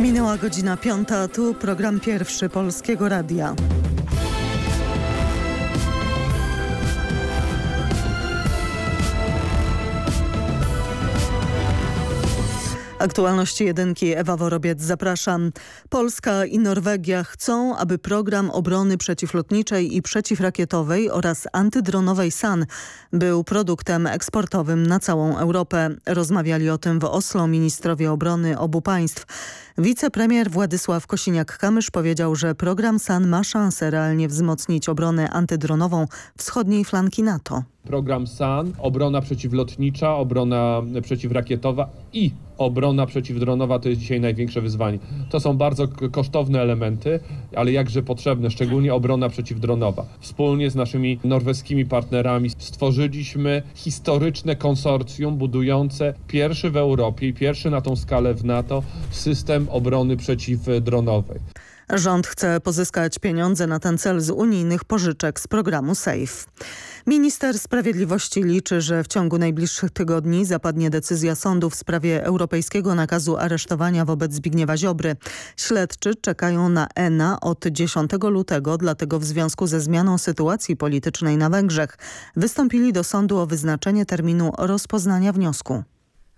Minęła godzina piąta, tu program pierwszy Polskiego Radia. Aktualności jedynki Ewa Worobiec zapraszam. Polska i Norwegia chcą, aby program obrony przeciwlotniczej i przeciwrakietowej oraz antydronowej SAN był produktem eksportowym na całą Europę. Rozmawiali o tym w Oslo ministrowie obrony obu państw. Wicepremier Władysław Kosiniak-Kamysz powiedział, że program SAN ma szansę realnie wzmocnić obronę antydronową wschodniej flanki NATO. Program SAN, obrona przeciwlotnicza, obrona przeciwrakietowa i obrona przeciwdronowa to jest dzisiaj największe wyzwanie. To są bardzo kosztowne elementy, ale jakże potrzebne, szczególnie obrona przeciwdronowa. Wspólnie z naszymi norweskimi partnerami stworzyliśmy historyczne konsorcjum budujące pierwszy w Europie i pierwszy na tą skalę w NATO system obrony przeciwdronowej. Rząd chce pozyskać pieniądze na ten cel z unijnych pożyczek z programu SAFE. Minister Sprawiedliwości liczy, że w ciągu najbliższych tygodni zapadnie decyzja sądu w sprawie europejskiego nakazu aresztowania wobec Zbigniewa Ziobry. Śledczy czekają na ENA od 10 lutego, dlatego w związku ze zmianą sytuacji politycznej na Węgrzech wystąpili do sądu o wyznaczenie terminu rozpoznania wniosku.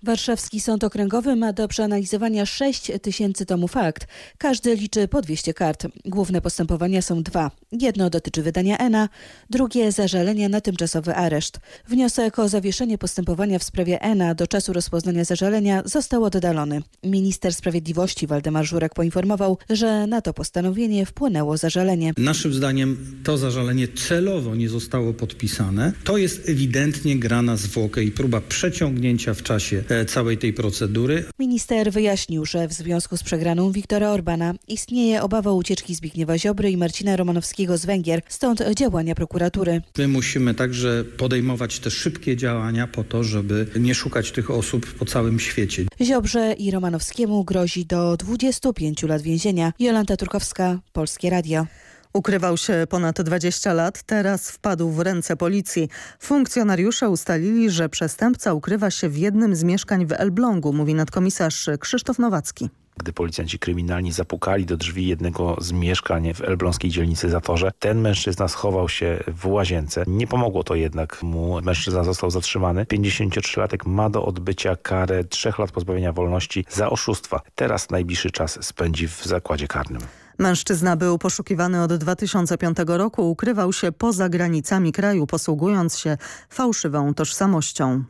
Warszawski Sąd Okręgowy ma do przeanalizowania 6 tysięcy tomów akt. Każdy liczy po 200 kart. Główne postępowania są dwa. Jedno dotyczy wydania ENA, drugie zażalenia na tymczasowy areszt. Wniosek o zawieszenie postępowania w sprawie ENA do czasu rozpoznania zażalenia został oddalony. Minister Sprawiedliwości Waldemar Żurek poinformował, że na to postanowienie wpłynęło zażalenie. Naszym zdaniem to zażalenie celowo nie zostało podpisane. To jest ewidentnie gra na zwłokę i próba przeciągnięcia w czasie całej tej procedury. Minister wyjaśnił, że w związku z przegraną Wiktora Orbana istnieje obawa ucieczki Zbigniewa Ziobry i Marcina Romanowskiego z Węgier, stąd działania prokuratury. My musimy także podejmować te szybkie działania po to, żeby nie szukać tych osób po całym świecie. Ziobrze i Romanowskiemu grozi do 25 lat więzienia. Jolanta Turkowska, Polskie Radio. Ukrywał się ponad 20 lat, teraz wpadł w ręce policji. Funkcjonariusze ustalili, że przestępca ukrywa się w jednym z mieszkań w Elblągu, mówi nadkomisarz Krzysztof Nowacki. Gdy policjanci kryminalni zapukali do drzwi jednego z mieszkań w elbląskiej dzielnicy Zatorze, ten mężczyzna schował się w łazience. Nie pomogło to jednak mu. Mężczyzna został zatrzymany. 53-latek ma do odbycia karę 3 lat pozbawienia wolności za oszustwa. Teraz najbliższy czas spędzi w zakładzie karnym. Mężczyzna był poszukiwany od 2005 roku, ukrywał się poza granicami kraju, posługując się fałszywą tożsamością.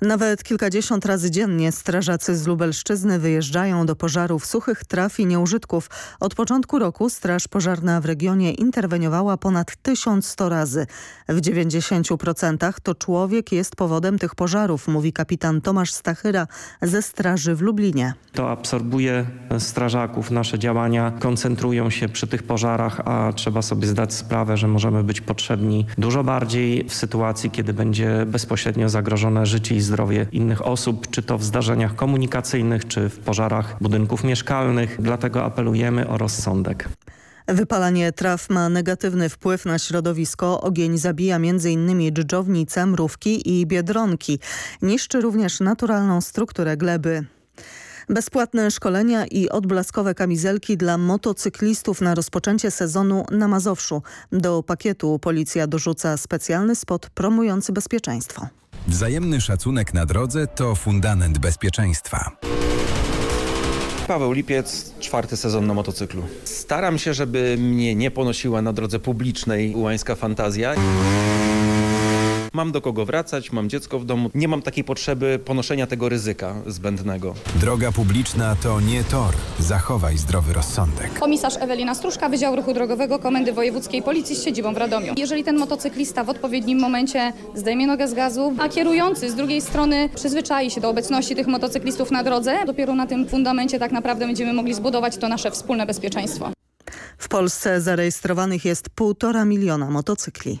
Nawet kilkadziesiąt razy dziennie strażacy z Lubelszczyzny wyjeżdżają do pożarów suchych traw i nieużytków. Od początku roku Straż Pożarna w regionie interweniowała ponad 1100 razy. W 90% to człowiek jest powodem tych pożarów, mówi kapitan Tomasz Stachyra ze Straży w Lublinie. To absorbuje strażaków. Nasze działania koncentrują się przy tych pożarach, a trzeba sobie zdać sprawę, że możemy być potrzebni dużo bardziej w sytuacji, kiedy będzie bezpośrednio zagrożone życie i zdrowie innych osób, czy to w zdarzeniach komunikacyjnych, czy w pożarach budynków mieszkalnych. Dlatego apelujemy o rozsądek. Wypalanie traw ma negatywny wpływ na środowisko. Ogień zabija m.in. dżdżownice, mrówki i biedronki. Niszczy również naturalną strukturę gleby. Bezpłatne szkolenia i odblaskowe kamizelki dla motocyklistów na rozpoczęcie sezonu na Mazowszu. Do pakietu policja dorzuca specjalny spot promujący bezpieczeństwo. Wzajemny szacunek na drodze to fundament bezpieczeństwa. Paweł Lipiec, czwarty sezon na motocyklu. Staram się, żeby mnie nie ponosiła na drodze publicznej ułańska fantazja. Mam do kogo wracać, mam dziecko w domu. Nie mam takiej potrzeby ponoszenia tego ryzyka zbędnego. Droga publiczna to nie tor. Zachowaj zdrowy rozsądek. Komisarz Ewelina Struszka, Wydział Ruchu Drogowego Komendy Wojewódzkiej Policji z siedzibą w Radomiu. Jeżeli ten motocyklista w odpowiednim momencie zdejmie nogę z gazu, a kierujący z drugiej strony przyzwyczai się do obecności tych motocyklistów na drodze, dopiero na tym fundamencie tak naprawdę będziemy mogli zbudować to nasze wspólne bezpieczeństwo. W Polsce zarejestrowanych jest półtora miliona motocykli.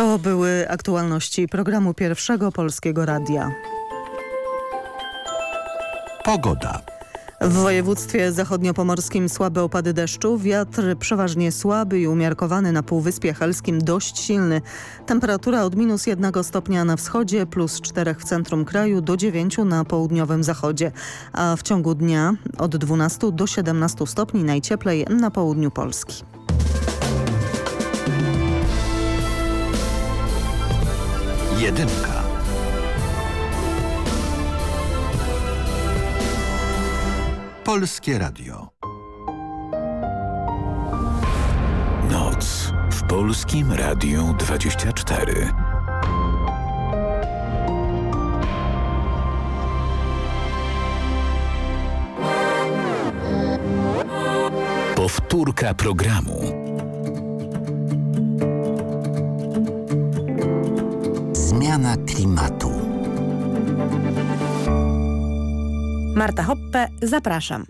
To były aktualności programu Pierwszego Polskiego Radia. Pogoda. W województwie zachodniopomorskim słabe opady deszczu, wiatr przeważnie słaby i umiarkowany na Półwyspie Helskim dość silny. Temperatura od minus 1 stopnia na wschodzie, plus 4 w centrum kraju, do 9 na południowym zachodzie. A w ciągu dnia od 12 do 17 stopni najcieplej na południu Polski. Jedynka. Polskie Radio. Noc w Polskim Radiu 24. Powtórka programu. Zmiana klimatu. Marta Hoppe, zapraszam.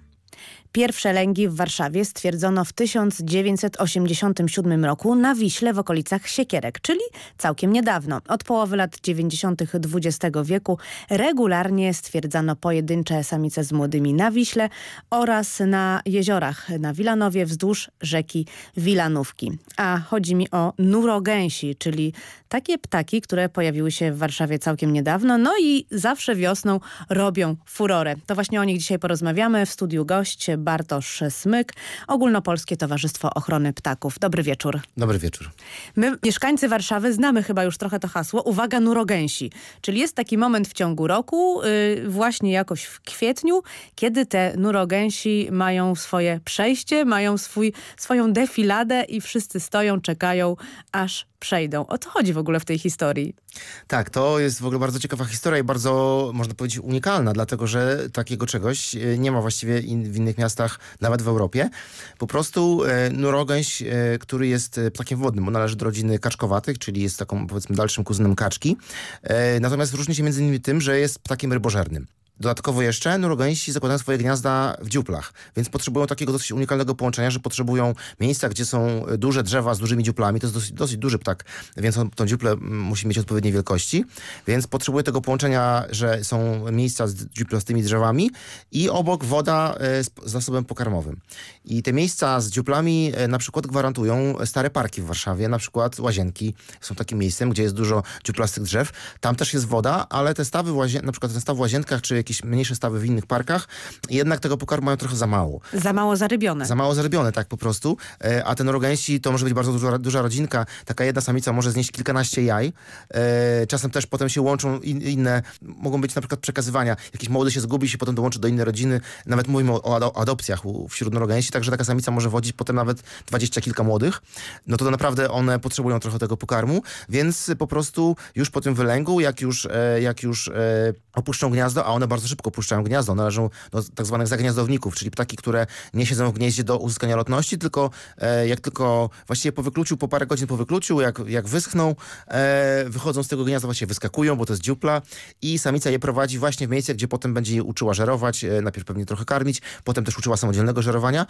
Pierwsze lęgi w Warszawie stwierdzono w 1987 roku na Wiśle w okolicach Siekierek, czyli całkiem niedawno. Od połowy lat 90. XX wieku regularnie stwierdzano pojedyncze samice z młodymi na Wiśle oraz na jeziorach na Wilanowie wzdłuż rzeki Wilanówki. A chodzi mi o nurogęsi, czyli takie ptaki, które pojawiły się w Warszawie całkiem niedawno, no i zawsze wiosną robią furorę. To właśnie o nich dzisiaj porozmawiamy. W studiu gość Bartosz Smyk, Ogólnopolskie Towarzystwo Ochrony Ptaków. Dobry wieczór. Dobry wieczór. My, mieszkańcy Warszawy, znamy chyba już trochę to hasło. Uwaga, nurogęsi. Czyli jest taki moment w ciągu roku, yy, właśnie jakoś w kwietniu, kiedy te nurogęsi mają swoje przejście, mają swój, swoją defiladę i wszyscy stoją, czekają, aż przejdą. O co chodzi w ogóle w tej historii? Tak, to jest w ogóle bardzo ciekawa historia i bardzo, można powiedzieć, unikalna, dlatego że takiego czegoś e, nie ma właściwie w innych miastach, nawet w Europie. Po prostu e, nurogęś, e, który jest ptakiem wodnym, on należy do rodziny kaczkowatych, czyli jest taką, powiedzmy, dalszym kuzynem kaczki. E, natomiast różni się między innymi tym, że jest ptakiem rybożernym. Dodatkowo jeszcze nurogęsi zakładają swoje gniazda w dziuplach, więc potrzebują takiego dosyć unikalnego połączenia, że potrzebują miejsca, gdzie są duże drzewa z dużymi dziuplami. To jest dosyć, dosyć duży ptak, więc on, tą dziuplę musi mieć odpowiedniej wielkości, więc potrzebuje tego połączenia, że są miejsca z dziuplastymi drzewami i obok woda e, z zasobem pokarmowym. I te miejsca z dziuplami e, na przykład gwarantują stare parki w Warszawie, na przykład łazienki są takim miejscem, gdzie jest dużo dziuplastych drzew. Tam też jest woda, ale te stawy, na przykład ten staw w łazienkach, czy jakieś mniejsze stawy w innych parkach, jednak tego pokarmu mają trochę za mało. Za mało zarybione. Za mało zarybione, tak po prostu. E, a ten norogensi to może być bardzo duża, duża rodzinka. Taka jedna samica może znieść kilkanaście jaj. E, czasem też potem się łączą in, inne, mogą być na przykład przekazywania. Jakiś młody się zgubi, się potem dołączy do innej rodziny. Nawet mówimy o, o adopcjach wśród norogensi, także taka samica może wodzić potem nawet dwadzieścia kilka młodych. No to naprawdę one potrzebują trochę tego pokarmu, więc po prostu już po tym wylęgu, jak już, e, jak już opuszczą gniazdo, a one bardzo szybko opuszczają gniazdo. Należą do tak zwanych zagniazdowników, czyli ptaki, które nie siedzą w gnieździe do uzyskania lotności, tylko e, jak tylko właściwie po wykluciu, po parę godzin po wykluciu, jak, jak wyschną, e, wychodzą z tego gniazda, właściwie wyskakują, bo to jest dziupla i samica je prowadzi właśnie w miejsce, gdzie potem będzie je uczyła żerować, e, najpierw pewnie trochę karmić, potem też uczyła samodzielnego żerowania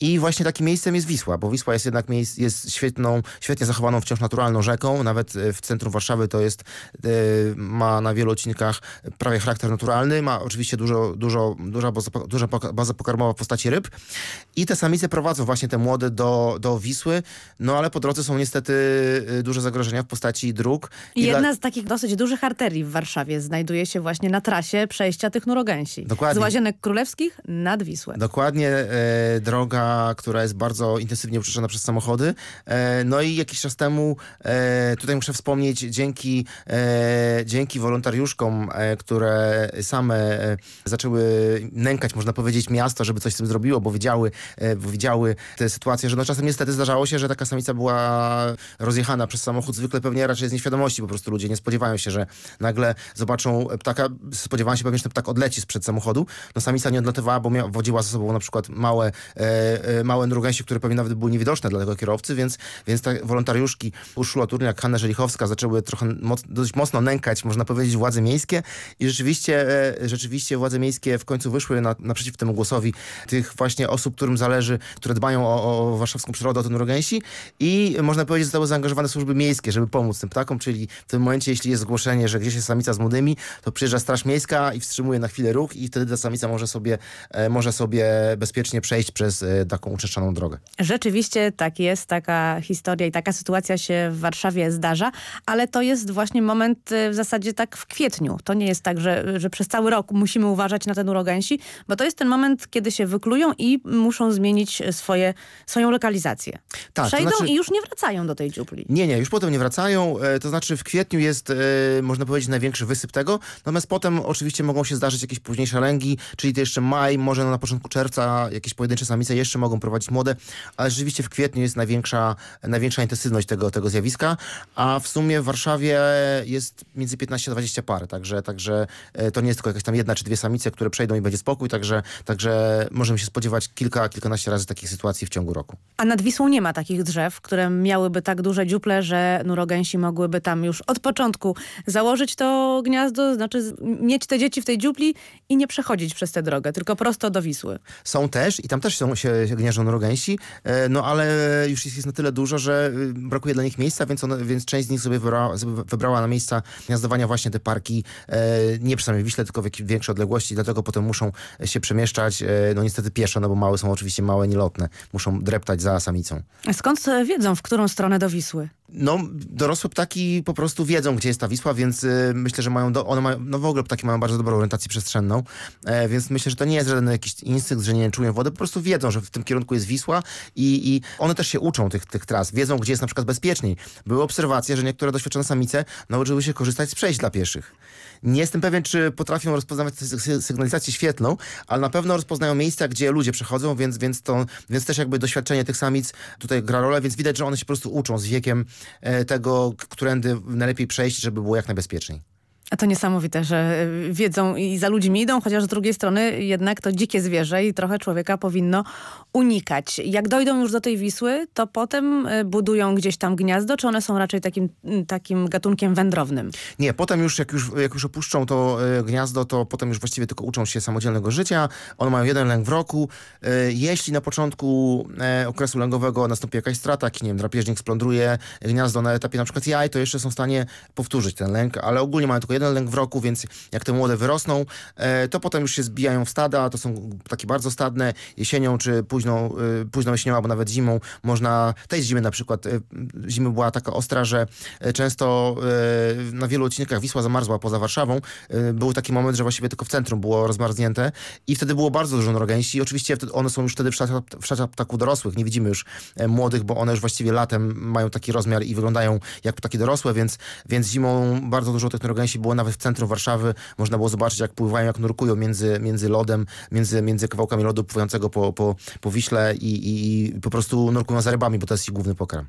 i właśnie takim miejscem jest Wisła, bo Wisła jest jednak miejsc, jest świetną, świetnie zachowaną wciąż naturalną rzeką, nawet e, w centrum Warszawy to jest, e, ma na wielu odcinkach prawie charakter naturalny, ma oczywiście dużo, dużo, duża, baza, duża baza pokarmowa w postaci ryb i te samice prowadzą właśnie te młode do, do Wisły, no ale po drodze są niestety y, duże zagrożenia w postaci dróg. I jedna dla... z takich dosyć dużych arterii w Warszawie znajduje się właśnie na trasie przejścia tych nurogęsi. Dokładnie. Z Łazienek Królewskich nad Wisłę. Dokładnie, e, droga, która jest bardzo intensywnie uczeszona przez samochody. E, no i jakiś czas temu, e, tutaj muszę wspomnieć, dzięki, e, dzięki wolontariuszkom, e, które same e, zaczęły nękać, można powiedzieć, miasto, żeby coś z tym zrobiło, bo widziały, e, bo widziały te sytuacje, że no czasem niestety zdarzało się, że taka samica była rozjechana przez samochód, zwykle pewnie raczej z nieświadomości, po prostu ludzie nie spodziewają się, że nagle zobaczą ptaka, spodziewałem się pewnie, że ten ptak odleci sprzed samochodu, no samica nie odlatywała, bo miała, wodziła ze sobą na przykład małe, e, e, małe nurgęsie, które pewnie nawet były niewidoczne dla tego kierowcy, więc, więc te wolontariuszki Urszula Turniak, Hanna Żelichowska zaczęły trochę moc, dość mocno nękać, można powiedzieć, władze miejskie. I rzeczywiście rzeczywiście władze miejskie w końcu wyszły na, naprzeciw temu głosowi tych właśnie osób, którym zależy, które dbają o, o warszawską przyrodę, o ten rogęsi i można powiedzieć, zostały zaangażowane służby miejskie, żeby pomóc tym ptakom, czyli w tym momencie, jeśli jest zgłoszenie, że gdzieś jest samica z młodymi, to przyjeżdża Straż Miejska i wstrzymuje na chwilę ruch i wtedy ta samica może sobie, e, może sobie bezpiecznie przejść przez e, taką uczeszczaną drogę. Rzeczywiście tak jest, taka historia i taka sytuacja się w Warszawie zdarza, ale to jest właśnie moment e, w zasadzie tak w kwietniu. To nie jest tak, że, że przez cały rok musimy uważać na ten urogęsi, bo to jest ten moment, kiedy się wyklują i muszą zmienić swoje, swoją lokalizację. Tak, to Przejdą znaczy- i już nie wracają do tej dziupli. Nie, nie, już potem nie wracają. E, To znaczy w kwietniu jest, e, można powiedzieć, największy wysyp tego. Natomiast potem oczywiście mogą się zdarzyć jakieś późniejsze lęgi, czyli to jeszcze maj, może na początku czerwca jakieś pojedyncze samice jeszcze mogą prowadzić młode, ale rzeczywiście w kwietniu jest największa, największa intensywność tego, tego zjawiska, a w sumie w Warszawie jest między 15 a 20 par, także, także e, to nie jest tylko jakaś tam jedna czy dwie samice, które przejdą i będzie spokój, także, także możemy się spodziewać kilka, kilkanaście razy takich sytuacji w ciągu roku. A nad Wisłą nie ma takich drzew, które miałyby tak duże dziuple, że nurogęsi mogłyby tam już od początku założyć to gniazdo, znaczy mieć te dzieci w tej dziupli i nie przechodzić przez tę drogę, tylko prosto do Wisły. Są też i tam też są, się gnieżdżą nurogęsi, e, no ale już jest, na tyle dużo, że y, brakuje dla nich miejsca, więc, one, więc część z nich sobie wybrała, wybrała na miejsca gniazdowania właśnie te parki, e, nie przy samej Wiśle, tylko w większej odległości, dlatego potem muszą się przemieszczać, e, no niestety pieszo, no bo małe są oczywiście małe, nielotne, muszą dreptać za samicą. Skąd e, wiedzą, w którą stronę do Wisły? No, dorosłe ptaki po prostu wiedzą, gdzie jest ta Wisła, więc y, myślę, że mają, do, one mają, no w ogóle ptaki mają bardzo dobrą orientację przestrzenną, e, więc myślę, że to nie jest żaden jakiś instynkt, że nie czują wody, po prostu wiedzą, że w tym kierunku jest Wisła i, i one też się uczą tych, tych tras, wiedzą, gdzie jest na przykład bezpieczniej. Były obserwacje, że niektóre doświadczone samice nauczyły się korzystać z przejść dla pieszych. Nie jestem pewien, czy potrafią rozpoznawać sy- sy- sygnalizację świetlną, ale na pewno rozpoznają miejsca, gdzie ludzie przechodzą, więc, więc, to, więc też jakby doświadczenie tych samic tutaj gra rolę, więc widać, że one się po prostu uczą z wiekiem tego, k- którędy najlepiej przejść, żeby było jak najbezpieczniej. A to niesamowite, że y, wiedzą i za ludźmi idą, chociaż z drugiej strony jednak to dzikie zwierzę i trochę człowieka powinno unikać. Jak dojdą już do tej Wisły, to potem y, budują gdzieś tam gniazdo, czy one są raczej takim, takim gatunkiem wędrownym? Nie, potem już jak, już, jak już opuszczą to e, gniazdo, to potem już właściwie tylko uczą się samodzielnego życia. One mają jeden lęk w roku. E, jeśli na początku e, okresu lęgowego nastąpi jakaś strata, jak nie wiem, drapieżnik splądruje gniazdo na etapie na przykład jaj, to jeszcze są w stanie powtórzyć ten lęk, ale ogólnie mają tylko jeden lęk w roku, więc jak te młode wyrosną, e, to potem już się zbijają w stada, to są takie bardzo stadne. Jesienią czy późną, e, późną jesienią albo nawet zimą można, tej zimy na przykład, e, zimy była taka ostra, że często na wielu odcinkach Wisła zamarzła poza Warszawą. Był taki moment, że właściwie tylko w centrum było rozmarznięte i wtedy było bardzo dużo norogęsi. Oczywiście one są już wtedy w szatach, w ptaków dorosłych. Nie widzimy już młodych, bo one już właściwie latem mają taki rozmiar i wyglądają jak ptaki dorosłe, więc, więc zimą bardzo dużo tych norogęsi było nawet w centrum Warszawy. Można było zobaczyć, jak pływają, jak nurkują między, między lodem, między, między kawałkami lodu pływającego po, po, po Wiśle i, i, i po prostu nurkują za rybami, bo to jest ich główny pokarm.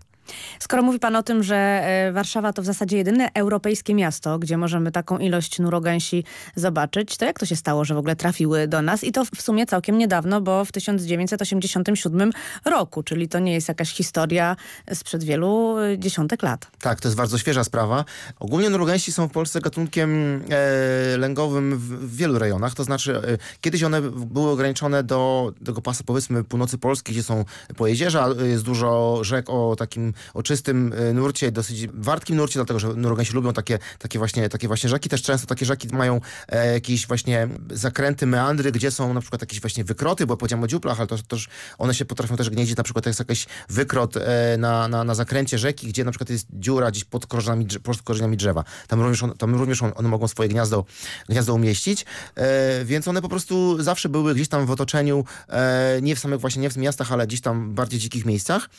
Skoro mówi pan o tym, że e, Warszawa to w zasadzie jedyne europejskie miasto, gdzie możemy taką ilość nurogęsi zobaczyć, to jak to się stało, że w ogóle trafiły do nas? I to w sumie całkiem niedawno, bo w 1987 roku, czyli to nie jest jakaś historia sprzed wielu e, dziesiątek lat. Tak, to jest bardzo świeża sprawa. Ogólnie nurogęsi są w Polsce gatunkiem e, lęgowym w, wielu rejonach, to znaczy e, kiedyś one były ograniczone do tego pasa powiedzmy północy Polski, gdzie są pojezierza, jest dużo rzek o takim o czystym e, nurcie, dosyć wartkim nurcie, dlatego że nurogęsi lubią takie, takie, właśnie, takie właśnie rzeki. Też często takie rzeki mają e, jakieś właśnie zakręty, meandry, gdzie są na przykład jakieś właśnie wykroty, bo powiedziałem o dziuplach, ale to też one się potrafią też gnieździć, na przykład jest jakiś wykrot e, na, na, na zakręcie rzeki, gdzie na przykład jest dziura gdzieś pod korzeniami, pod korzeniami drzewa. Tam również, on, tam również on, one mogą swoje gniazdo, gniazdo umieścić, e, więc one po prostu zawsze były gdzieś tam w otoczeniu, e, nie w samych właśnie, nie w miastach, ale gdzieś tam bardziej dzikich miejscach,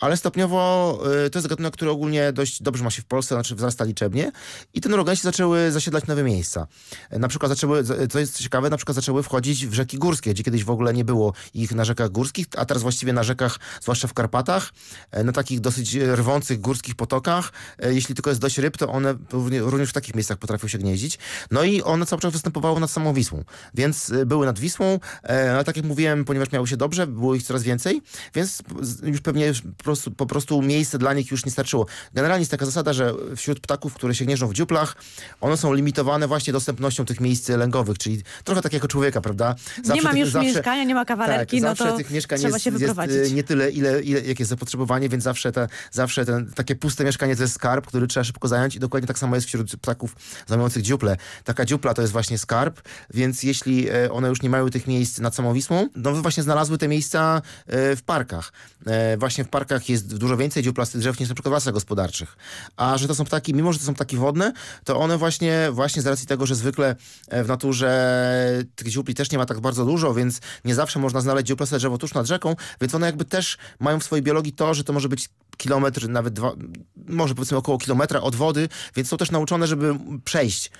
ale stopniowo e, to jest gatunek, który ogólnie dość dobrze ma się w Polsce, znaczy wzrasta liczebnie i te nurogęsi zaczęły zasiedlać nowe miejsca. E, Na przykład zaczęły, z- co jest ciekawe, na przykład zaczęły wchodzić w rzeki górskie, gdzie kiedyś w ogóle nie było ich na rzekach górskich, a teraz właściwie na rzekach, zwłaszcza w Karpatach, e, na takich dosyć rwących górskich potokach, e, jeśli tylko jest dość ryb, to one równie- również w takich miejscach potrafią się gnieździć. No i one cały czas występowały nad samą Wisłą, więc e, były nad Wisłą, e, ale tak jak mówiłem, ponieważ miały się dobrze, było ich coraz więcej, więc już pewnie po prostu, po prostu miejsce dla nich już nie starczyło. Generalnie jest taka zasada, że wśród ptaków, które się gnieżdżą w dziuplach, one są limitowane właśnie dostępnością tych miejsc lęgowych, czyli trochę tak jako człowieka, prawda? nie mam już mieszkania, nie ma kawalerki, tak, no zawsze to tych mieszkań trzeba jest, się jest wyprowadzić. y, nie tyle, ile, ile jakie jest zapotrzebowanie, więc zawsze, te, zawsze ten, takie puste mieszkanie to jest skarb, który trzeba szybko zająć i dokładnie tak samo jest wśród ptaków zajmujących dziuple. Taka dziupla to jest właśnie skarb, więc jeśli e, one już nie mają tych miejsc nad samą Wisłą, no właśnie znalazły te miejsca e, w parkach. E, Właśnie w parkach jest dużo więcej dziuplastych drzew niż na przykład w lasach gospodarczych. A że to są ptaki, mimo że to są ptaki wodne, to one właśnie, właśnie z racji tego, że zwykle e, w naturze tych dziupli też nie ma tak bardzo dużo, więc nie zawsze można znaleźć dziuplaste drzewo tuż nad rzeką, więc one jakby też mają w swojej biologii to, że to może być kilometr, nawet dwa, może powiedzmy około kilometra od wody, więc są też nauczone, żeby przejść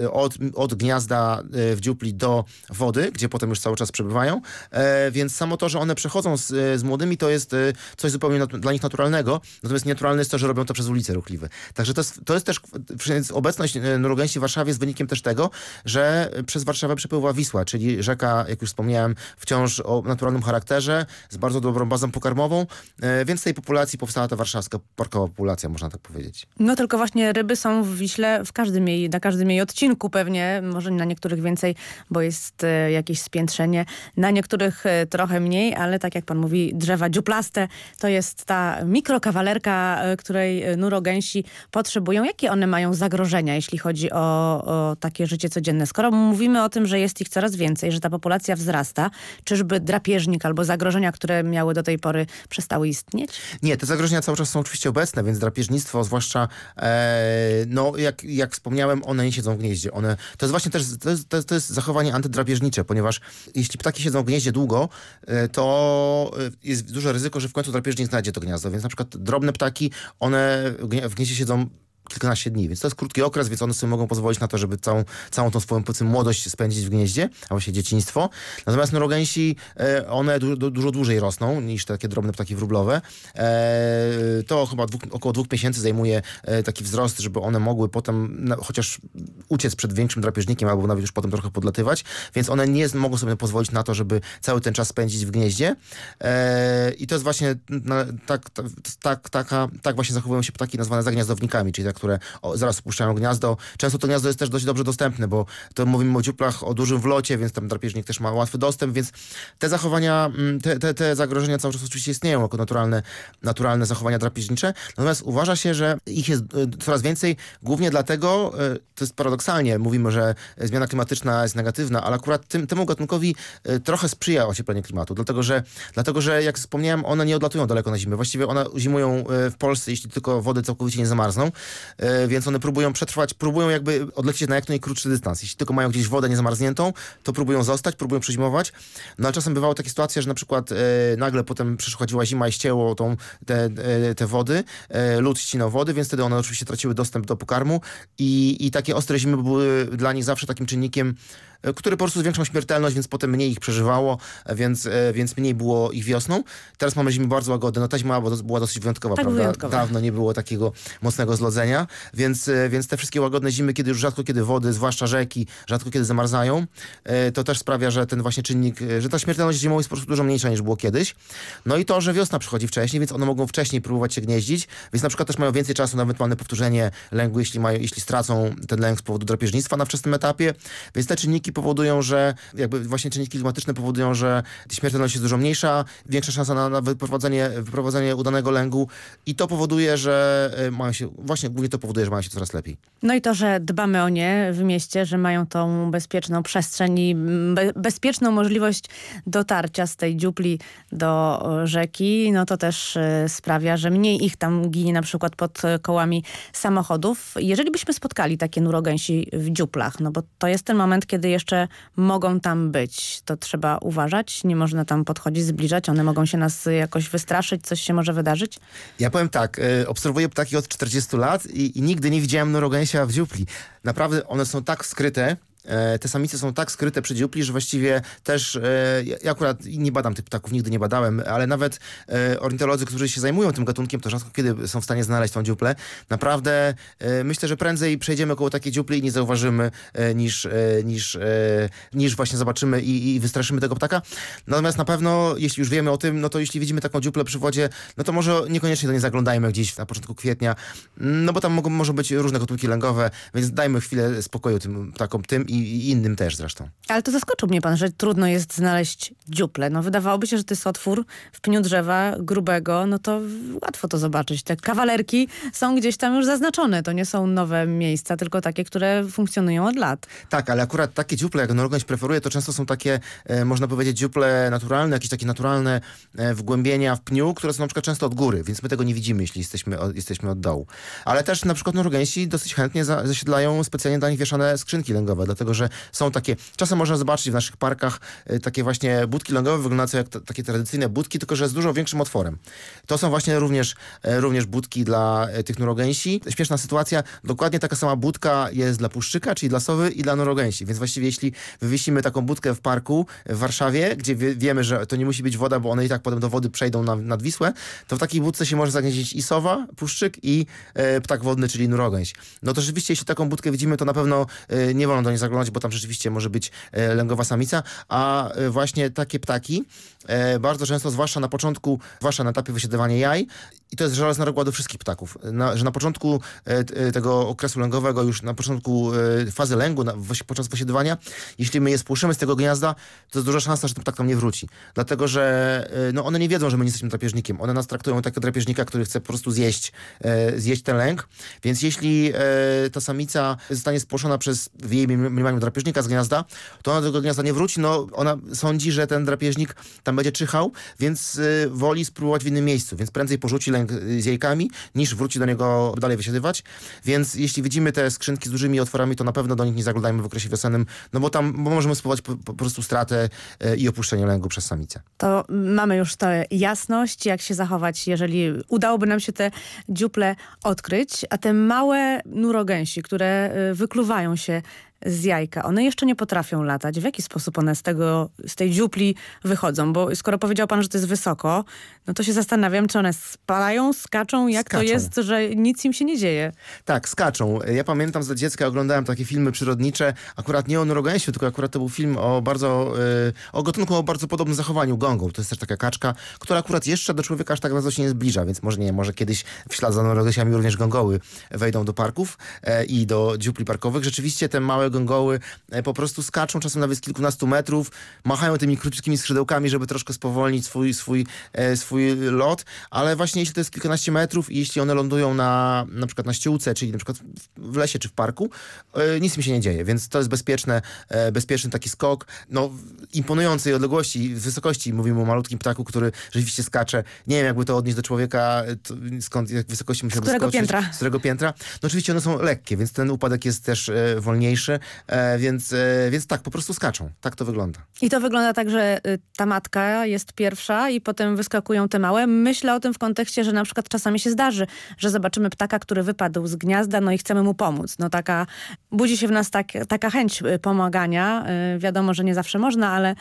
e, od, od gniazda e, w dziupli do wody, gdzie potem już cały czas przebywają, e, więc samo to, że one przechodzą z, z młodymi, to jest e, coś zupełnie dla nich naturalnego, natomiast nienaturalne jest to, że robią to przez ulice ruchliwe. Także to jest, to jest też, obecność e, nurogęsi w Warszawie jest wynikiem też tego, że przez Warszawę przepływa Wisła, czyli rzeka, jak już wspomniałem, wciąż o naturalnym charakterze, z bardzo dobrą bazą pokarmową, e, więc tej populacji powstała ta warszawska parkowa populacja, można tak powiedzieć. No tylko właśnie ryby są w Wiśle w każdym jej, na każdym jej odcinku pewnie, może na niektórych więcej, bo jest e, jakieś spiętrzenie, na niektórych trochę mniej, ale tak jak pan mówi, drzewa dziuplaste to jest ta mikrokawalerka, e, której e, nurogęsi potrzebują. Jakie one mają zagrożenia, jeśli chodzi o, o takie życie codzienne? Skoro mówimy o tym, że jest ich coraz więcej, że ta populacja wzrasta, czyżby drapieżnik albo zagrożenia, które miały do tej pory przestały istnieć? Nie, te zagrożenia cały czas są oczywiście obecne, więc drapieżnictwo, zwłaszcza, e, no jak, jak wspomniałem, one nie siedzą w gnieździe. One, to jest właśnie też, to jest, to jest, to jest zachowanie antydrapieżnicze, ponieważ jeśli ptaki siedzą w gnieździe długo, e, to e, jest duże ryzyko, że w końcu drapieżnik znajdzie to gniazdo, więc na przykład drobne ptaki, one w gnie- w gnieździe siedzą kilkanaście dni, więc to jest krótki okres, więc one sobie mogą pozwolić na to, żeby całą, całą tą swoją młodość spędzić w gnieździe, a właściwie dzieciństwo. Natomiast nurogęsi, e, one du, du, dużo dłużej rosną niż takie drobne ptaki wróblowe. E, to chyba dwóch, około dwóch miesięcy zajmuje e, taki wzrost, żeby one mogły potem chociaż uciec przed większym drapieżnikiem, albo nawet już potem trochę podlatywać, więc one nie mogą sobie pozwolić na to, żeby cały ten czas spędzić w gnieździe. I to jest właśnie tak, tak, tak, taka, tak właśnie zachowują się ptaki nazwane zagniazdownikami, czyli te, które zaraz opuszczają gniazdo. Często to gniazdo jest też dość dobrze dostępne, bo to mówimy o dziuplach o dużym wlocie, więc tam drapieżnik też ma łatwy dostęp, więc te zachowania, mm, te, te, te zagrożenia cały czas oczywiście istnieją jako naturalne, naturalne zachowania drapieżnicze. Natomiast uważa się, że ich jest y, coraz więcej, głównie dlatego, y, to jest paradoksalnie, mówimy, że zmiana klimatyczna jest negatywna, ale akurat tym, temu gatunkowi y, trochę sprzyja ocieplenie klimatu, dlatego że, dlatego że jak wspomniałem, one nie odlatują daleko na zimę. Właściwie one zimują w Polsce, jeśli tylko wody całkowicie nie zamarzną, więc one próbują przetrwać, próbują jakby odlecieć na jak najkrótszy dystans. Jeśli tylko mają gdzieś wodę niezamarzniętą, to próbują zostać, próbują przezimować. No a czasem bywały takie sytuacje, że na przykład e, nagle potem przychodziła zima i ścięło tą, te, e, te wody, e, lód ścinał wody, więc wtedy one oczywiście traciły dostęp do pokarmu i, i takie ostre zimy były dla nich zawsze takim czynnikiem, e, który po prostu zwiększał śmiertelność, więc potem mniej ich przeżywało, e, więc, e, więc mniej było ich wiosną. Teraz mamy zimy bardzo łagodne. No ta zima była, dosyć wyjątkowa, Tak, prawda? wyjątkowa. Dawno nie było takiego mocnego zlodzenia, więc, więc te wszystkie łagodne zimy, kiedy już rzadko kiedy wody, zwłaszcza rzeki, rzadko kiedy zamarzają, to też sprawia, że ten właśnie czynnik, że ta śmiertelność zimą jest po prostu dużo mniejsza niż było kiedyś. No i to, że wiosna przychodzi wcześniej, więc one mogą wcześniej próbować się gnieździć, więc na przykład też mają więcej czasu na ewentualne powtórzenie lęgu, jeśli, mają, jeśli stracą ten lęk z powodu drapieżnictwa na wczesnym etapie. Więc te czynniki powodują, że jakby właśnie czynniki klimatyczne powodują, że śmiertelność jest dużo mniejsza, większa szansa na, na wyprowadzenie, wyprowadzenie udanego lęgu i to powoduje, że e, mają się, właśnie głównie to powoduje, że mają się coraz lepiej. No i to, że dbamy o nie w mieście, że mają tą bezpieczną przestrzeń i be bezpieczną możliwość dotarcia z tej dziupli do e, rzeki, no to też e, sprawia, że mniej ich tam ginie na przykład pod kołami samochodów. Jeżeli byśmy spotkali takie nurogęsi w dziuplach, no bo to jest ten moment, kiedy jeszcze mogą tam być, to trzeba uważać, nie można tam podchodzić, zbliżać, one mogą się nas jakoś wystraszyć, coś się może wydarzyć. Ja powiem tak, e, obserwuję ptaki od 40 lat i, i nigdy nie widziałem norogęsia w dziupli. Naprawdę one są tak skryte, te samice są tak skryte przy dziupli, że właściwie też, e, ja akurat nie badam tych ptaków, nigdy nie badałem, ale nawet e, ornitolodzy, którzy się zajmują tym gatunkiem, to rzadko kiedy są w stanie znaleźć tą dziuplę. Naprawdę e, myślę, że prędzej przejdziemy koło takiej dziupli i nie zauważymy, e, niż, e, niż, e, niż właśnie zobaczymy i, i wystraszymy tego ptaka. Natomiast na pewno, jeśli już wiemy o tym, no to jeśli widzimy taką dziuplę przy wodzie, no to może niekoniecznie do niej zaglądajmy gdzieś na początku kwietnia, no bo tam mogą, mogą być różne gatunki lęgowe, więc dajmy chwilę spokoju tym ptakom, tym i, i innym też zresztą. Ale to zaskoczył mnie pan, że trudno jest znaleźć dziuplę. No wydawałoby się, że to jest otwór w pniu drzewa grubego, no to łatwo to zobaczyć. Te kawalerki są gdzieś tam już zaznaczone. To nie są nowe miejsca, tylko takie, które funkcjonują od lat. Tak, ale akurat takie dziuple, jak norogęś preferuje, to często są takie, e, można powiedzieć, dziuple naturalne, jakieś takie naturalne e, wgłębienia w pniu, które są na przykład często od góry, więc my tego nie widzimy, jeśli jesteśmy od, jesteśmy od dołu. Ale też na przykład norogęsi dosyć chętnie za, zasiedlają specjalnie dla nich wieszane skrzynki lęgowe, dlatego że są takie, czasem można zobaczyć w naszych parkach e, takie właśnie budki lęgowe, wyglądające jak takie tradycyjne budki, tylko że z dużo większym otworem. To są właśnie również, e, również budki dla e, tych norogęsi. Śmieszna sytuacja, dokładnie taka sama budka jest dla puszczyka, czyli dla sowy i dla norogęsi, więc właściwie jeśli wywiesimy taką budkę w parku w Warszawie, gdzie wie, wiemy, że to nie musi być woda, bo one i tak potem do wody przejdą na, nad Wisłę, to w takiej budce się może zagnieździć i sowa, puszczyk i e, ptak wodny, czyli norogęś. No to rzeczywiście, jeśli taką budkę widzimy, to na pewno nie wolno do niej zaglądać, bo tam rzeczywiście może być e, lęgowa samica, a e, właśnie takie ptaki e, bardzo często, zwłaszcza na początku, zwłaszcza na etapie wysiadywania jaj, i to jest żelazna reguła do wszystkich ptaków, na, że na początku tego okresu lęgowego, już na początku fazy lęgu, na, podczas wysiadywania, jeśli my je spłoszymy z tego gniazda, to jest duża szansa, że ten ptak tam nie wróci. Dlatego, że no, one nie wiedzą, że my nie jesteśmy drapieżnikiem. One nas traktują takiego drapieżnika, który chce po prostu zjeść, zjeść ten lęk. Więc jeśli ta samica zostanie spłoszona przez w jej mniemaniu drapieżnika z gniazda, to ona do tego gniazda nie wróci. No, ona sądzi, że ten drapieżnik tam będzie czyhał, więc e, woli spróbować w innym miejscu. Więc prędzej porzuci lęk e, z jajkami, niż wróci do niego dalej wysiadywać. Więc jeśli widzimy te skrzynki z dużymi otworami, to na pewno do nich nie zaglądajmy w okresie wiosennym, no bo tam bo możemy spowodować po, po prostu stratę e, i opuszczenie lęgu przez samicę. To mamy już tę jasność, jak się zachować, jeżeli udałoby nam się te dziuple odkryć, a te małe nurogęsi, które y, wykluwają się z jajka, one jeszcze nie potrafią latać. W jaki sposób one z, tego, z tej dziupli wychodzą? Bo skoro powiedział pan, że to jest wysoko, no to się zastanawiam, czy one spalają, skaczą, jak Skaczą. to jest, że nic im się nie dzieje. Tak, skaczą. Ja pamiętam za dziecka oglądałem takie filmy przyrodnicze, akurat nie o nurogęsiu, tylko akurat to był film o bardzo, y, o gatunku o bardzo podobnym zachowaniu gongą. To jest też taka kaczka, która akurat jeszcze do człowieka aż tak bardzo się nie zbliża, więc może nie, może kiedyś w ślad za nurogęsiami również gongoły wejdą do parków e, i do dziupli parkowych. Rzeczywiście te małe gongoły e, po prostu skaczą czasem nawet z kilkunastu metrów, machają tymi króciutkimi skrzydełkami, żeby troszkę spowolnić swój, swój, e, swój lot, ale właśnie jeśli to jest kilkanaście metrów i jeśli one lądują na, na przykład na ściółce, czyli na przykład w- lesie czy w parku, e, nic mi się nie dzieje, więc to jest bezpieczne, bezpieczny taki skok. No, imponującej odległości, wysokości, mówimy o malutkim ptaku, który rzeczywiście skacze. Nie wiem, jakby to odnieść do człowieka, to, skąd, jak wysokości musiałby którego skoczyć. piętra? Z którego piętra. No oczywiście one są lekkie, więc ten upadek jest też wolniejszy, więc, e, więc tak, po prostu skaczą. Tak to wygląda. I to wygląda tak, że y, ta matka jest pierwsza i potem wyskakują te małe. Myślę o tym w kontekście, że na przykład czasami się zdarzy, że zobaczymy ptaka, który wypadł z gniazda, no i chcemy mu pomóc. No taka, budzi się w nas tak, taka chęć y, pomagania. Y, Wiadomo, że nie zawsze można, ale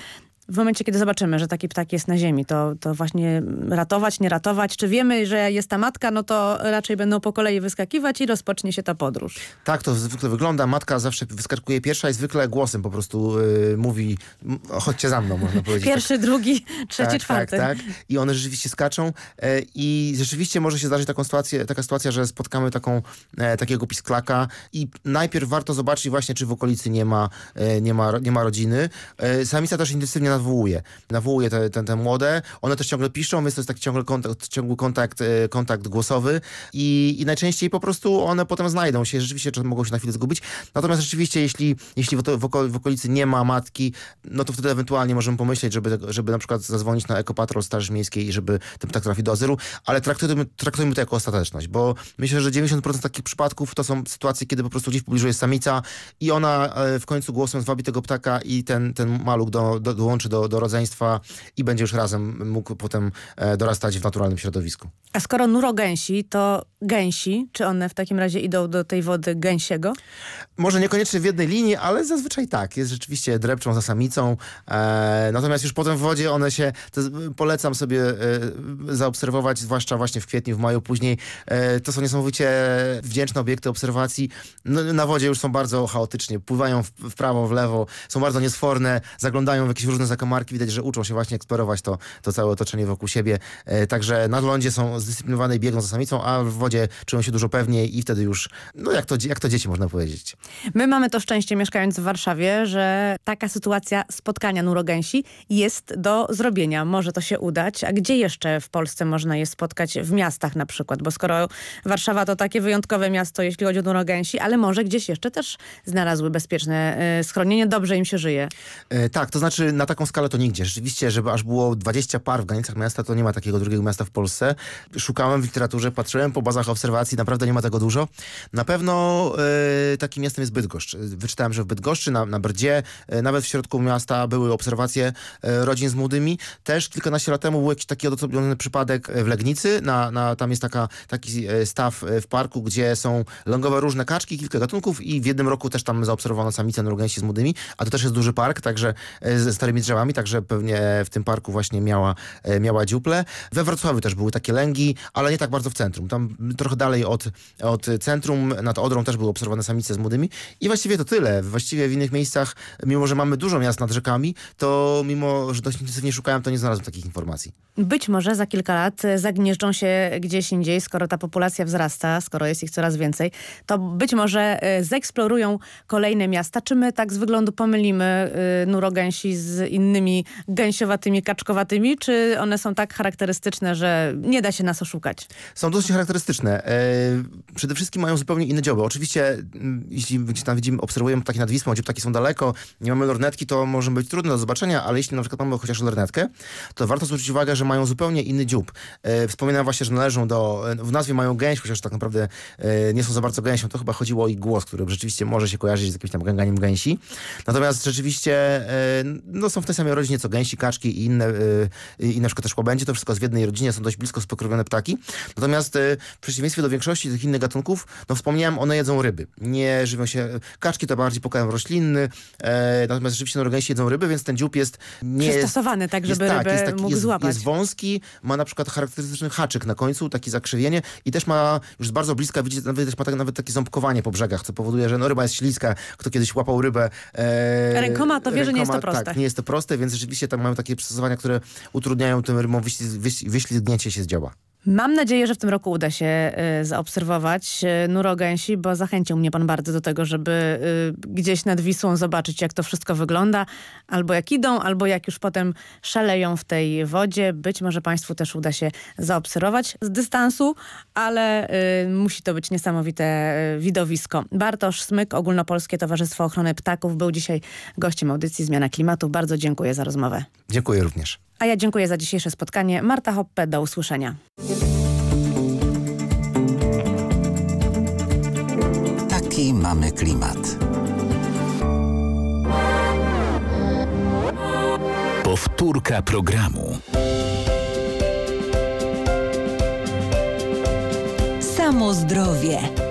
w momencie, kiedy zobaczymy, że taki ptak jest na ziemi, to, to właśnie ratować, nie ratować. Czy wiemy, że jest ta matka, no to raczej będą po kolei wyskakiwać i rozpocznie się ta podróż. Tak to zwykle wygląda. Matka zawsze wyskakuje pierwsza i zwykle głosem po prostu y, mówi "M, chodźcie za mną, można powiedzieć. Pierwszy, drugi, trzeci, tak, czwarty. Tak, tak. I one rzeczywiście skaczą e, i rzeczywiście może się zdarzyć taką sytuację, taka sytuacja, że spotkamy taką, e, takiego pisklaka i najpierw warto zobaczyć właśnie, czy w okolicy nie ma, e, nie ma, nie ma rodziny. E, samica też intensywnie nawołuje. Nawołuje te, te, te młode. One też ciągle piszczą, więc to taki ciągle kontakt, ciągły kontakt, e, kontakt głosowy i, i najczęściej po prostu one potem znajdą się. Rzeczywiście czy mogą się na chwilę zgubić. Natomiast rzeczywiście, jeśli, jeśli w, okolicy nie ma matki, no to wtedy ewentualnie możemy pomyśleć, żeby, żeby na przykład zadzwonić na Ekopatrol Straży Miejskiej i żeby ten ptak trafił do azylu, ale traktujmy, traktujmy to jako ostateczność, bo myślę, że 90% takich przypadków to są sytuacje, kiedy po prostu gdzieś w pobliżu jest samica i ona e, w końcu głosem zwabi tego ptaka i ten, ten maluch do, do, dołączy dołączy do, do rodzeństwa i będzie już razem mógł potem e, dorastać w naturalnym środowisku. A skoro nurogęsi, to gęsi, czy one w takim razie idą do tej wody gęsiego? Może niekoniecznie w jednej linii, ale zazwyczaj tak. Jest rzeczywiście drepczą za samicą. E, natomiast już potem w wodzie one się, polecam sobie e, zaobserwować, zwłaszcza właśnie w kwietniu, w maju później. E, to są niesamowicie wdzięczne obiekty obserwacji. No, na wodzie już są bardzo chaotycznie. Pływają w, w, prawo, w lewo, są bardzo niesforne, zaglądają w jakieś różne zakamarki. Widać, że uczą się właśnie eksplorować to, to całe otoczenie wokół siebie. E, także na lądzie są zdyscyplinowane i biegną za samicą, a w wodzie czują się dużo pewniej i wtedy już, no jak to, jak to dzieci można powiedzieć. My mamy to szczęście mieszkając w Warszawie, że taka sytuacja spotkania nurogęsi jest do zrobienia. Może to się udać. A gdzie jeszcze w Polsce można je spotkać? W miastach na przykład, bo skoro Warszawa to takie wyjątkowe miasto, jeśli chodzi o nurogęsi, ale może gdzieś jeszcze też znalazły bezpieczne y, schronienie, dobrze im się żyje. E, tak, to znaczy na taką skalę to nigdzie. Rzeczywiście, żeby aż było 20 par w granicach miasta, to nie ma takiego drugiego miasta w Polsce. Szukałem w literaturze, patrzyłem po bazach obserwacji, naprawdę nie ma tego dużo. Na pewno e, takim miastem jest Bydgoszcz. Wyczytałem, że w Bydgoszczy, na, na Brdzie, e, nawet w środku miasta były obserwacje e, rodzin z młodymi. Też kilkanaście lat temu był jakiś taki odosobniony przypadek w Legnicy. Na, na, tam jest taka, taki staw w parku, gdzie są lągowe różne kaczki, kilka gatunków i w jednym roku też tam zaobserwowano samicę nurogęsi z młodymi, a to też jest duży park, także ze starymi drzewami, także pewnie w tym parku właśnie miała, e, miała dziuple. We Wrocławiu też były takie lęgi, ale nie tak bardzo w centrum. Tam trochę dalej od, od centrum, nad Odrą też były obserwowane samice z młodymi i właściwie to tyle. Właściwie w innych miejscach, mimo że mamy dużo miast nad rzekami, to mimo, że dość intensywnie szukałem, to nie znalazłem takich informacji. Być może za kilka lat zagnieżdżą się gdzieś indziej, skoro ta populacja wzrasta, skoro jest ich coraz więcej, to być może e, zeeksplorują kolejne miasta. Czy my tak z wyglądu pomylimy e, nurogęsi z innymi gęsiowatymi, kaczkowatymi, czy one są tak charakterystyczne, że nie da się nas oszukać? Są dosyć charakterystyczne. E, przede wszystkim mają zupełnie inne dzioby. Oczywiście, jeśli tam widzimy, obserwujemy ptaki nad Wisłą, gdzie ptaki są daleko, nie mamy lornetki, to może być trudne do zobaczenia, ale jeśli na przykład mamy chociaż lornetkę, to warto zwrócić uwagę, że mają zupełnie inny dziób. E, wspominałem właśnie, że należą do, w nazwie mają gęś, chociaż tak naprawdę e, nie są za bardzo gęsią, to chyba chodziło o ich głos, który rzeczywiście może się kojarzyć z jakimś tam gęganiem gęsi. Natomiast rzeczywiście e, no, są tej samej rodzinie co gęsi, kaczki i inne, e, i na przykład też łabędzie, to wszystko jest w jednej rodzinie, są dość blisko spokrowione ptaki. Natomiast e, w przeciwieństwie do większości tych innych gatunków, no wspomniałem, one jedzą ryby. Nie żywią się, kaczki to bardziej pokarm roślinny, e, natomiast rzeczywiście no, gęsi jedzą ryby, więc ten dziób jest... Nie Przystosowany tak, żeby jest, rybę jest taki, mógł jest, złapać. Jest wąski, ma na przykład charakterystyczny haczyk na końcu, takie zakrzywienie i też ma już z bardzo bliska, widzicie, nawet, ma tak, nawet takie ząbkowanie po brzegach, co powoduje, że no, ryba jest śliska. Kto kiedyś łapał rybę... E, Rękoma to wie, że nie jest to proste. Tak, nie jest to proste, więc rzeczywiście tam mają takie przystosowania, które utrudniają tym wyś- wyślizgnięcie się z dzioba. Mam nadzieję, że w tym roku uda się y, zaobserwować y, nurogęsi, bo zachęcił mnie pan bardzo do tego, żeby y, gdzieś nad Wisłą zobaczyć, jak to wszystko wygląda. Albo jak idą, albo jak już potem szaleją w tej wodzie. Być może państwu też uda się zaobserwować z dystansu, ale y, musi to być niesamowite widowisko. Bartosz Smyk, Ogólnopolskie Towarzystwo Ochrony Ptaków, był dzisiaj gościem audycji Zmiana Klimatu. Bardzo dziękuję za rozmowę. Dziękuję również. A ja dziękuję za dzisiejsze spotkanie. Marta Hoppe, do usłyszenia. Taki mamy klimat. Powtórka programu. Samo zdrowie.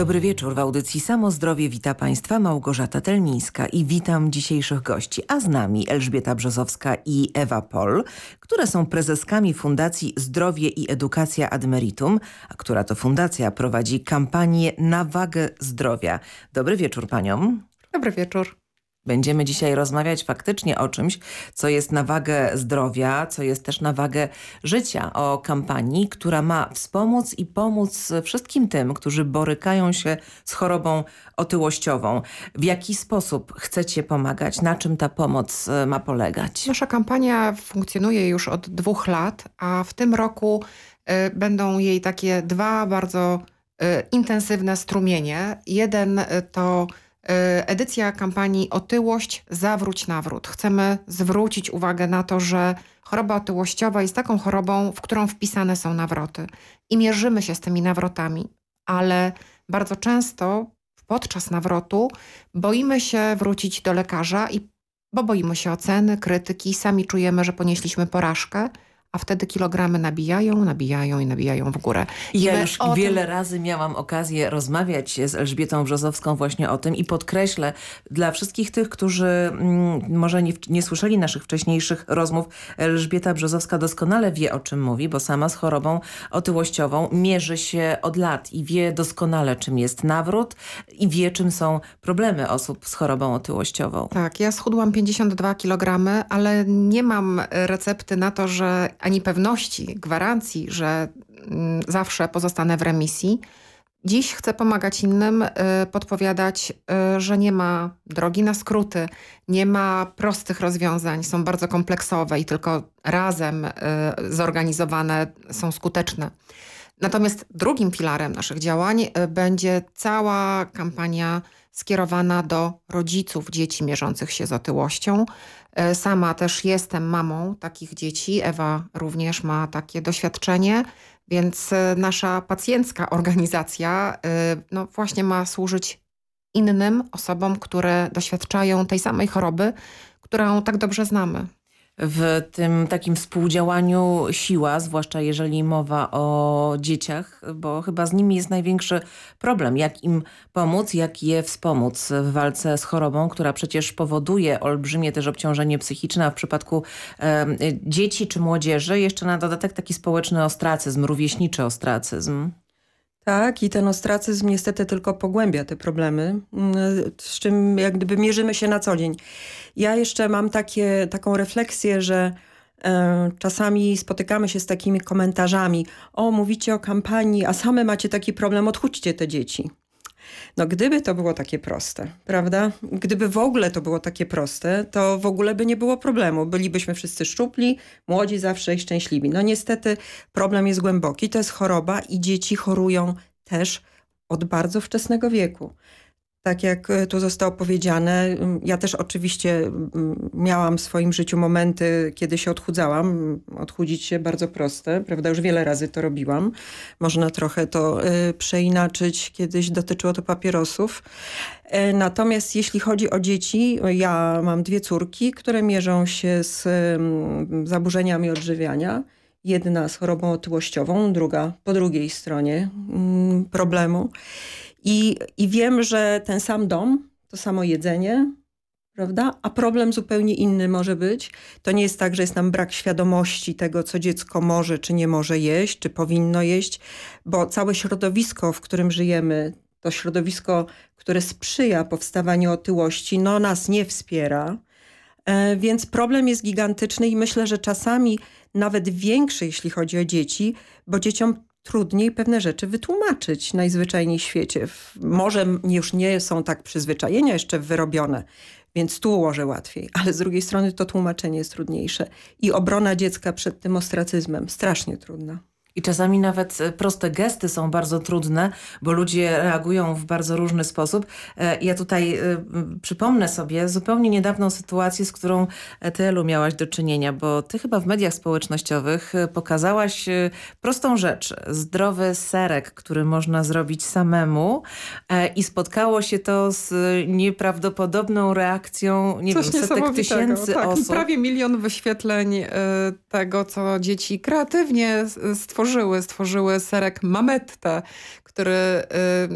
Dobry wieczór. W audycji Samo Zdrowie wita Państwa Małgorzata Telmińska i witam dzisiejszych gości, a z nami Elżbieta Brzozowska i Ewa Pol, które są prezeskami Fundacji Zdrowie i Edukacja Ad Meritum, a która to fundacja prowadzi kampanię Na Wagę Zdrowia. Dobry wieczór Paniom. Dobry wieczór. Będziemy dzisiaj rozmawiać faktycznie o czymś, co jest na wagę zdrowia, co jest też na wagę życia, o kampanii, która ma wspomóc i pomóc wszystkim tym, którzy borykają się z chorobą otyłościową. W jaki sposób chcecie pomagać? Na czym ta pomoc e, ma polegać? Nasza kampania funkcjonuje już od dwóch lat, a w tym roku y, będą jej takie dwa bardzo y, intensywne strumienie. Jeden y, to edycja kampanii Otyłość, zawróć nawrót. Chcemy zwrócić uwagę na to, że choroba otyłościowa jest taką chorobą, w którą wpisane są nawroty. I mierzymy się z tymi nawrotami, ale bardzo często podczas nawrotu boimy się wrócić do lekarza i bo boimy się oceny, krytyki, sami czujemy, że ponieśliśmy porażkę, a wtedy kilogramy nabijają, nabijają i nabijają w górę. I ja już wiele tym- razy miałam okazję rozmawiać z Elżbietą Brzozowską właśnie o tym i podkreślę dla wszystkich tych, którzy mm, może nie, nie słyszeli naszych wcześniejszych rozmów, Elżbieta Brzozowska doskonale wie o czym mówi, bo sama z chorobą otyłościową mierzy się od lat i wie doskonale czym jest nawrót i wie czym są problemy osób z chorobą otyłościową. Tak, ja schudłam 52 kg, ale nie mam recepty na to, że ani pewności, gwarancji, że mm, zawsze pozostanę w remisji. Dziś chcę pomagać innym, y, podpowiadać, y, że nie ma drogi na skróty, nie ma prostych rozwiązań, są bardzo kompleksowe i tylko razem y, zorganizowane są skuteczne. Natomiast drugim filarem naszych działań y, będzie cała kampania skierowana do rodziców dzieci mierzących się z otyłością. Y, Sama też jestem mamą takich dzieci. Ewa również ma takie doświadczenie, więc y, nasza pacjencka organizacja no właśnie ma służyć innym osobom, które doświadczają tej samej choroby, którą tak dobrze znamy. W tym takim współdziałaniu siła, zwłaszcza jeżeli mowa o dzieciach, bo chyba z nimi jest największy problem. Jak im pomóc, jak je wspomóc w walce z chorobą, która przecież powoduje olbrzymie też obciążenie psychiczne, a w przypadku e, dzieci czy młodzieży jeszcze na dodatek taki społeczny ostracyzm, rówieśniczy ostracyzm. Tak, i ten ostracyzm niestety tylko pogłębia te problemy, mm, z czym jak gdyby mierzymy się na co dzień. Ja jeszcze mam takie, taką refleksję, że e, czasami spotykamy się z takimi komentarzami. O, mówicie o kampanii, a same macie taki problem, odchudźcie te dzieci. No gdyby to było takie proste, prawda? Gdyby w ogóle to było takie proste, to w ogóle by nie było problemu. Bylibyśmy wszyscy szczupli, młodzi zawsze i szczęśliwi. No niestety problem jest głęboki, to jest choroba i dzieci chorują też od bardzo wczesnego wieku. Tak jak e, tu zostało powiedziane, ja też oczywiście miałam w swoim życiu momenty, kiedy się odchudzałam. Odchudzić się bardzo proste, prawda? Już wiele razy to robiłam. Można trochę to y, przeinaczyć. Kiedyś dotyczyło to papierosów. E, Natomiast jeśli chodzi o dzieci, ja mam dwie córki, które mierzą się z zaburzeniami odżywiania. Jedna z chorobą otyłościową, druga po drugiej stronie problemu. I, I wiem, że ten sam dom, to samo jedzenie, prawda? A problem zupełnie inny może być. To nie jest tak, że jest nam brak świadomości tego, co dziecko może czy nie może jeść, czy powinno jeść, bo całe środowisko, w którym żyjemy, to środowisko, które sprzyja powstawaniu otyłości, no nas nie wspiera. E, Więc problem jest gigantyczny i myślę, że czasami nawet większy, jeśli chodzi o dzieci, bo dzieciom trudniej pewne rzeczy wytłumaczyć najzwyczajniej w świecie. Może już nie są tak przyzwyczajenia jeszcze wyrobione, więc tu ułożę łatwiej, ale z drugiej strony to tłumaczenie jest trudniejsze. I obrona dziecka przed tym ostracyzmem strasznie trudna. I czasami nawet e, proste gesty są bardzo trudne, bo ludzie reagują w bardzo różny sposób. E, Ja tutaj e, przypomnę sobie zupełnie niedawną sytuację, z którą ty, Elu, miałaś do czynienia, bo ty chyba w mediach społecznościowych pokazałaś prostą rzecz. Zdrowy serek, który można zrobić samemu i spotkało się to z nieprawdopodobną reakcją, nie Coś wiem, setek tysięcy tak, osób. Prawie milion wyświetleń tego, co dzieci kreatywnie s- stworzyły. Stworzyły serek Mamette, który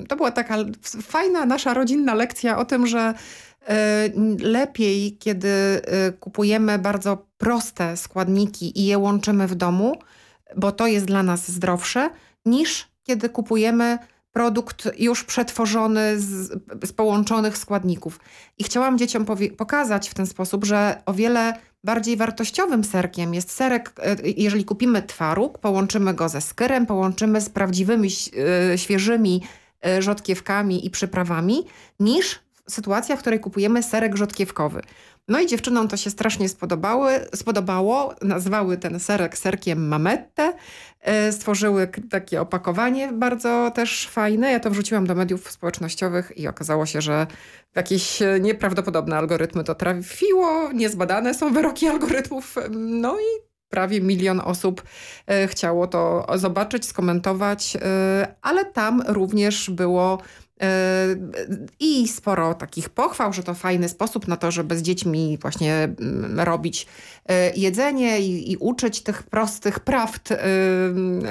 y, to była taka fajna nasza rodzinna lekcja o tym, że y, lepiej, kiedy y, kupujemy bardzo proste składniki i je łączymy w domu, bo to jest dla nas zdrowsze, niż kiedy kupujemy produkt już przetworzony z, z połączonych składników. I chciałam dzieciom pokazać w ten sposób, że o wiele bardziej wartościowym serkiem jest serek, e, jeżeli kupimy twaróg, połączymy go ze skyrem, połączymy z prawdziwymi, e, świeżymi e, rzodkiewkami i przyprawami, niż sytuacja, w której kupujemy serek rzodkiewkowy. No i dziewczynom to się strasznie spodobały, spodobało, nazwały ten serek serkiem Mamette, e, stworzyły takie opakowanie bardzo też fajne. Ja to wrzuciłam do mediów społecznościowych i okazało się, że jakieś e, nieprawdopodobne algorytmy to trafiło, niezbadane są wyroki algorytmów, no i prawie milion osób e, chciało to zobaczyć, skomentować, e, ale tam również było i sporo takich pochwał, że to fajny sposób na to, żeby z dziećmi właśnie mm, robić jedzenie i, i uczyć tych prostych prawd,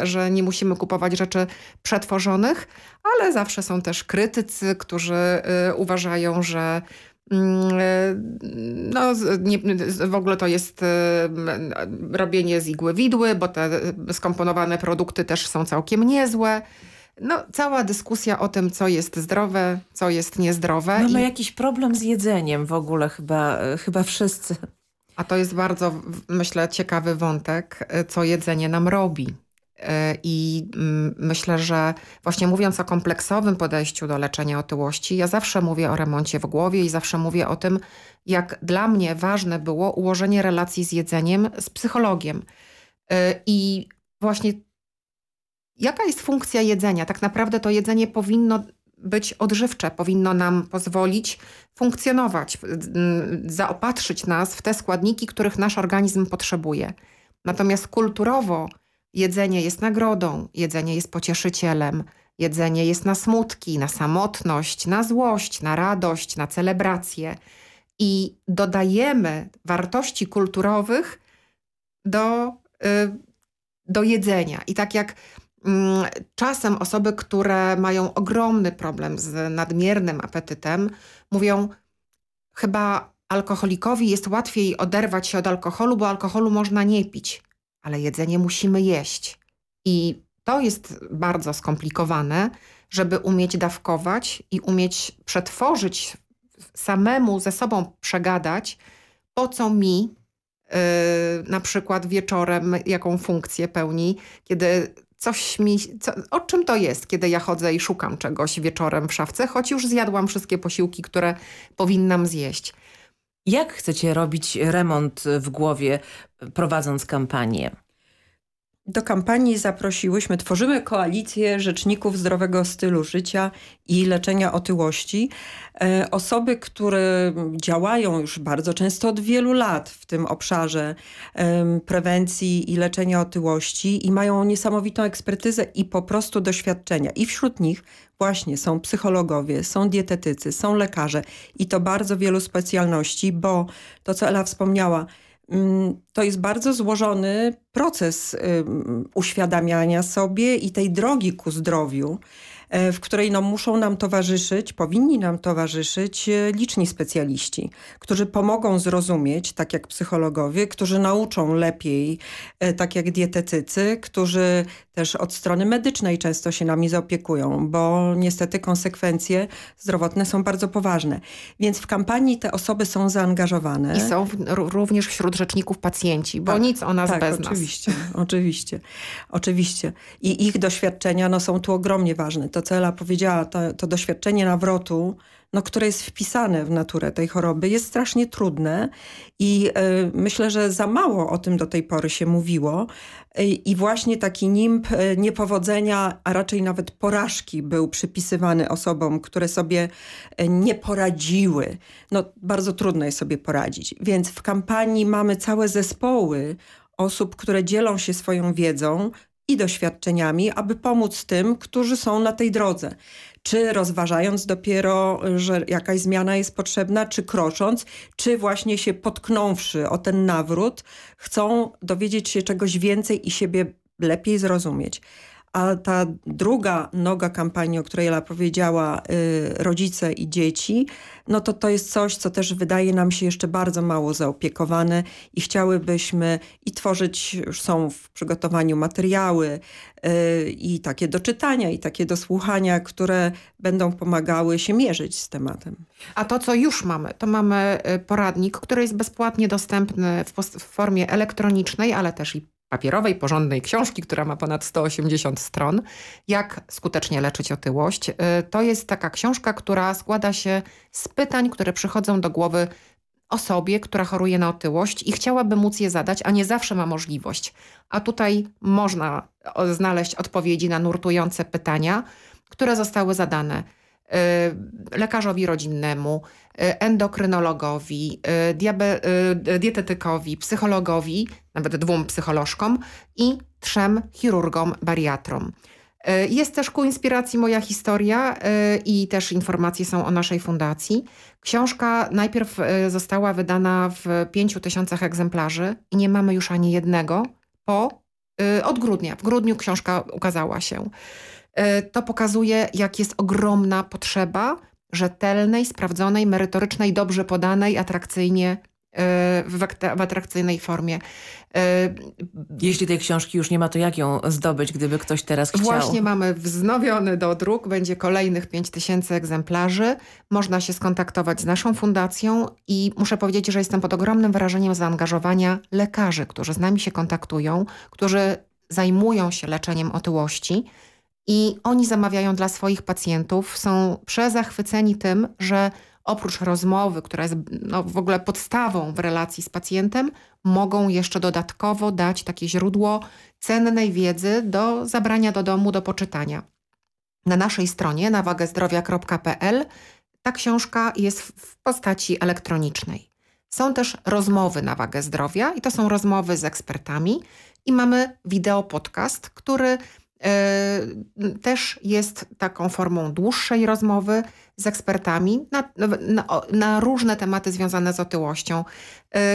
że nie musimy kupować rzeczy przetworzonych, ale zawsze są też krytycy, którzy uważają, że e, no, nie, w ogóle to jest e, robienie z igły widły, bo te skomponowane produkty też są całkiem niezłe. No, cała dyskusja o tym, co jest zdrowe, co jest niezdrowe. Mamy I... jakiś problem z jedzeniem w ogóle chyba, e, chyba wszyscy. A to jest bardzo, myślę, ciekawy wątek, co jedzenie nam robi. E, I mm, myślę, że właśnie mówiąc o kompleksowym podejściu do leczenia otyłości, ja zawsze mówię o remoncie w głowie i zawsze mówię o tym, jak dla mnie ważne było ułożenie relacji z jedzeniem z psychologiem. E, I właśnie jaka jest funkcja jedzenia? Tak naprawdę to jedzenie powinno być odżywcze, powinno nam pozwolić funkcjonować, zaopatrzyć nas w te składniki, których nasz organizm potrzebuje. Natomiast kulturowo Jedzenie jest nagrodą, jedzenie jest pocieszycielem, jedzenie jest na smutki, na samotność, na złość, na radość, na celebrację. I dodajemy wartości kulturowych do, y, do jedzenia. I tak jak mm, czasem osoby, które mają ogromny problem z nadmiernym apetytem, mówią, chyba alkoholikowi jest łatwiej oderwać się od alkoholu, bo alkoholu można nie pić ale jedzenie musimy jeść. I to jest bardzo skomplikowane, żeby umieć dawkować i umieć przetworzyć, samemu ze sobą przegadać, po co mi yy, na przykład wieczorem, jaką funkcję pełni, kiedy coś mi, co, o czym to jest, kiedy ja chodzę i szukam czegoś wieczorem w szafce, choć już zjadłam wszystkie posiłki, które powinnam zjeść. Jak chcecie robić remont w głowie, prowadząc kampanię? Do kampanii zaprosiłyśmy, tworzymy koalicję rzeczników zdrowego stylu życia i leczenia otyłości. E, osoby, które działają już bardzo często od wielu lat w tym obszarze prewencji i leczenia otyłości i mają niesamowitą ekspertyzę i po prostu doświadczenia. I wśród nich właśnie są psychologowie, są dietetycy, są lekarze i to bardzo wielu specjalności, bo to co Ela wspomniała, to jest bardzo złożony proces uświadamiania sobie i tej drogi ku zdrowiu. E, w której no, muszą nam towarzyszyć, powinni nam towarzyszyć e, liczni specjaliści, którzy pomogą zrozumieć, tak jak psychologowie, którzy nauczą lepiej, e, tak jak dietetycy, którzy też od strony medycznej często się nami zaopiekują, bo niestety konsekwencje zdrowotne są bardzo poważne. Więc w kampanii te osoby są zaangażowane. I są w, również wśród rzeczników pacjenci, bo tak, nic o nas tak, bez oczywiście, nas. Oczywiście, oczywiście. I ich doświadczenia no, są tu ogromnie ważne. To co Ela powiedziała, to, to doświadczenie nawrotu, no, które jest wpisane w naturę tej choroby, jest strasznie trudne i y, myślę, że za mało o tym do tej pory się mówiło. Y, I właśnie taki nimb y, niepowodzenia, a raczej nawet porażki był przypisywany osobom, które sobie nie poradziły. No, bardzo trudno jest sobie poradzić. Więc w kampanii mamy całe zespoły osób, które dzielą się swoją wiedzą, i doświadczeniami, aby pomóc tym, którzy są na tej drodze. Czy rozważając dopiero, że jakaś zmiana jest potrzebna, czy krocząc, czy właśnie się potknąwszy o ten nawrót, chcą dowiedzieć się czegoś więcej i siebie lepiej zrozumieć. A ta druga noga kampanii, o której Ela powiedziała, y, rodzice i dzieci, no to to jest coś, co też wydaje nam się jeszcze bardzo mało zaopiekowane i chciałybyśmy i tworzyć, już są w przygotowaniu materiały y, i takie do czytania i takie do słuchania, które będą pomagały się mierzyć z tematem. A to, co już mamy, to mamy y, poradnik, który jest bezpłatnie dostępny w, w formie elektronicznej, ale też i papierowej, porządnej książki, która ma ponad 180 stron, jak skutecznie leczyć otyłość. Y, to jest taka książka, która składa się z pytań, które przychodzą do głowy osobie, która choruje na otyłość i chciałaby móc je zadać, a nie zawsze ma możliwość. A tutaj można znaleźć odpowiedzi na nurtujące pytania, które zostały zadane. Lekarzowi rodzinnemu, endokrynologowi, diabe, dietetykowi, psychologowi, nawet dwóm psycholożkom i trzem chirurgom bariatrom. Jest też ku inspiracji moja historia i też informacje są o naszej fundacji. Książka najpierw została wydana w pięciu tysiącach egzemplarzy i nie mamy już ani jednego po, od grudnia. W grudniu książka ukazała się. To pokazuje, jak jest ogromna potrzeba rzetelnej, sprawdzonej, merytorycznej, dobrze podanej, atrakcyjnie w, atrakcyjnej formie. Jeśli tej książki już nie ma, to jak ją zdobyć, gdyby ktoś teraz chciał? Właśnie mamy wznowiony dodruk, będzie kolejnych 5000 egzemplarzy. Można się skontaktować z naszą fundacją i muszę powiedzieć, że jestem pod ogromnym wrażeniem zaangażowania lekarzy, którzy z nami się kontaktują, którzy zajmują się leczeniem otyłości i oni zamawiają dla swoich pacjentów, są przezachwyceni tym, że oprócz rozmowy, która jest no, w ogóle podstawą w relacji z pacjentem, mogą jeszcze dodatkowo dać takie źródło cennej wiedzy do zabrania do domu, do poczytania. Na naszej stronie nawagęzdrowia.pl ta książka jest w postaci elektronicznej. Są też rozmowy na wagę zdrowia i to są rozmowy z ekspertami i mamy wideo podcast, który też jest taką formą dłuższej rozmowy z ekspertami na, na, na, różne tematy związane z otyłością.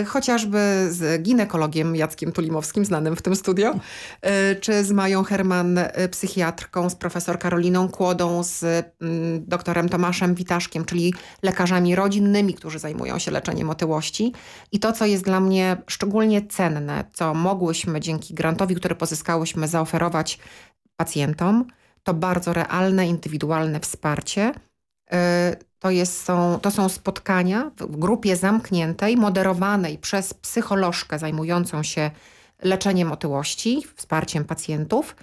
Chociażby z ginekologiem Jackiem Tulimowskim, znanym w tym studio, czy z Mają Herman, psychiatrką, z profesor Karoliną Kłodą, z doktorem Tomaszem Witaszkiem, czyli lekarzami rodzinnymi, którzy zajmują się leczeniem otyłości. I to, co jest dla mnie szczególnie cenne, co mogłyśmy dzięki grantowi, który pozyskałyśmy, zaoferować pacjentom, to bardzo realne, indywidualne wsparcie. Y, to, jest, są, to są spotkania w grupie zamkniętej, moderowanej przez psycholożkę zajmującą się leczeniem otyłości, wsparciem pacjentów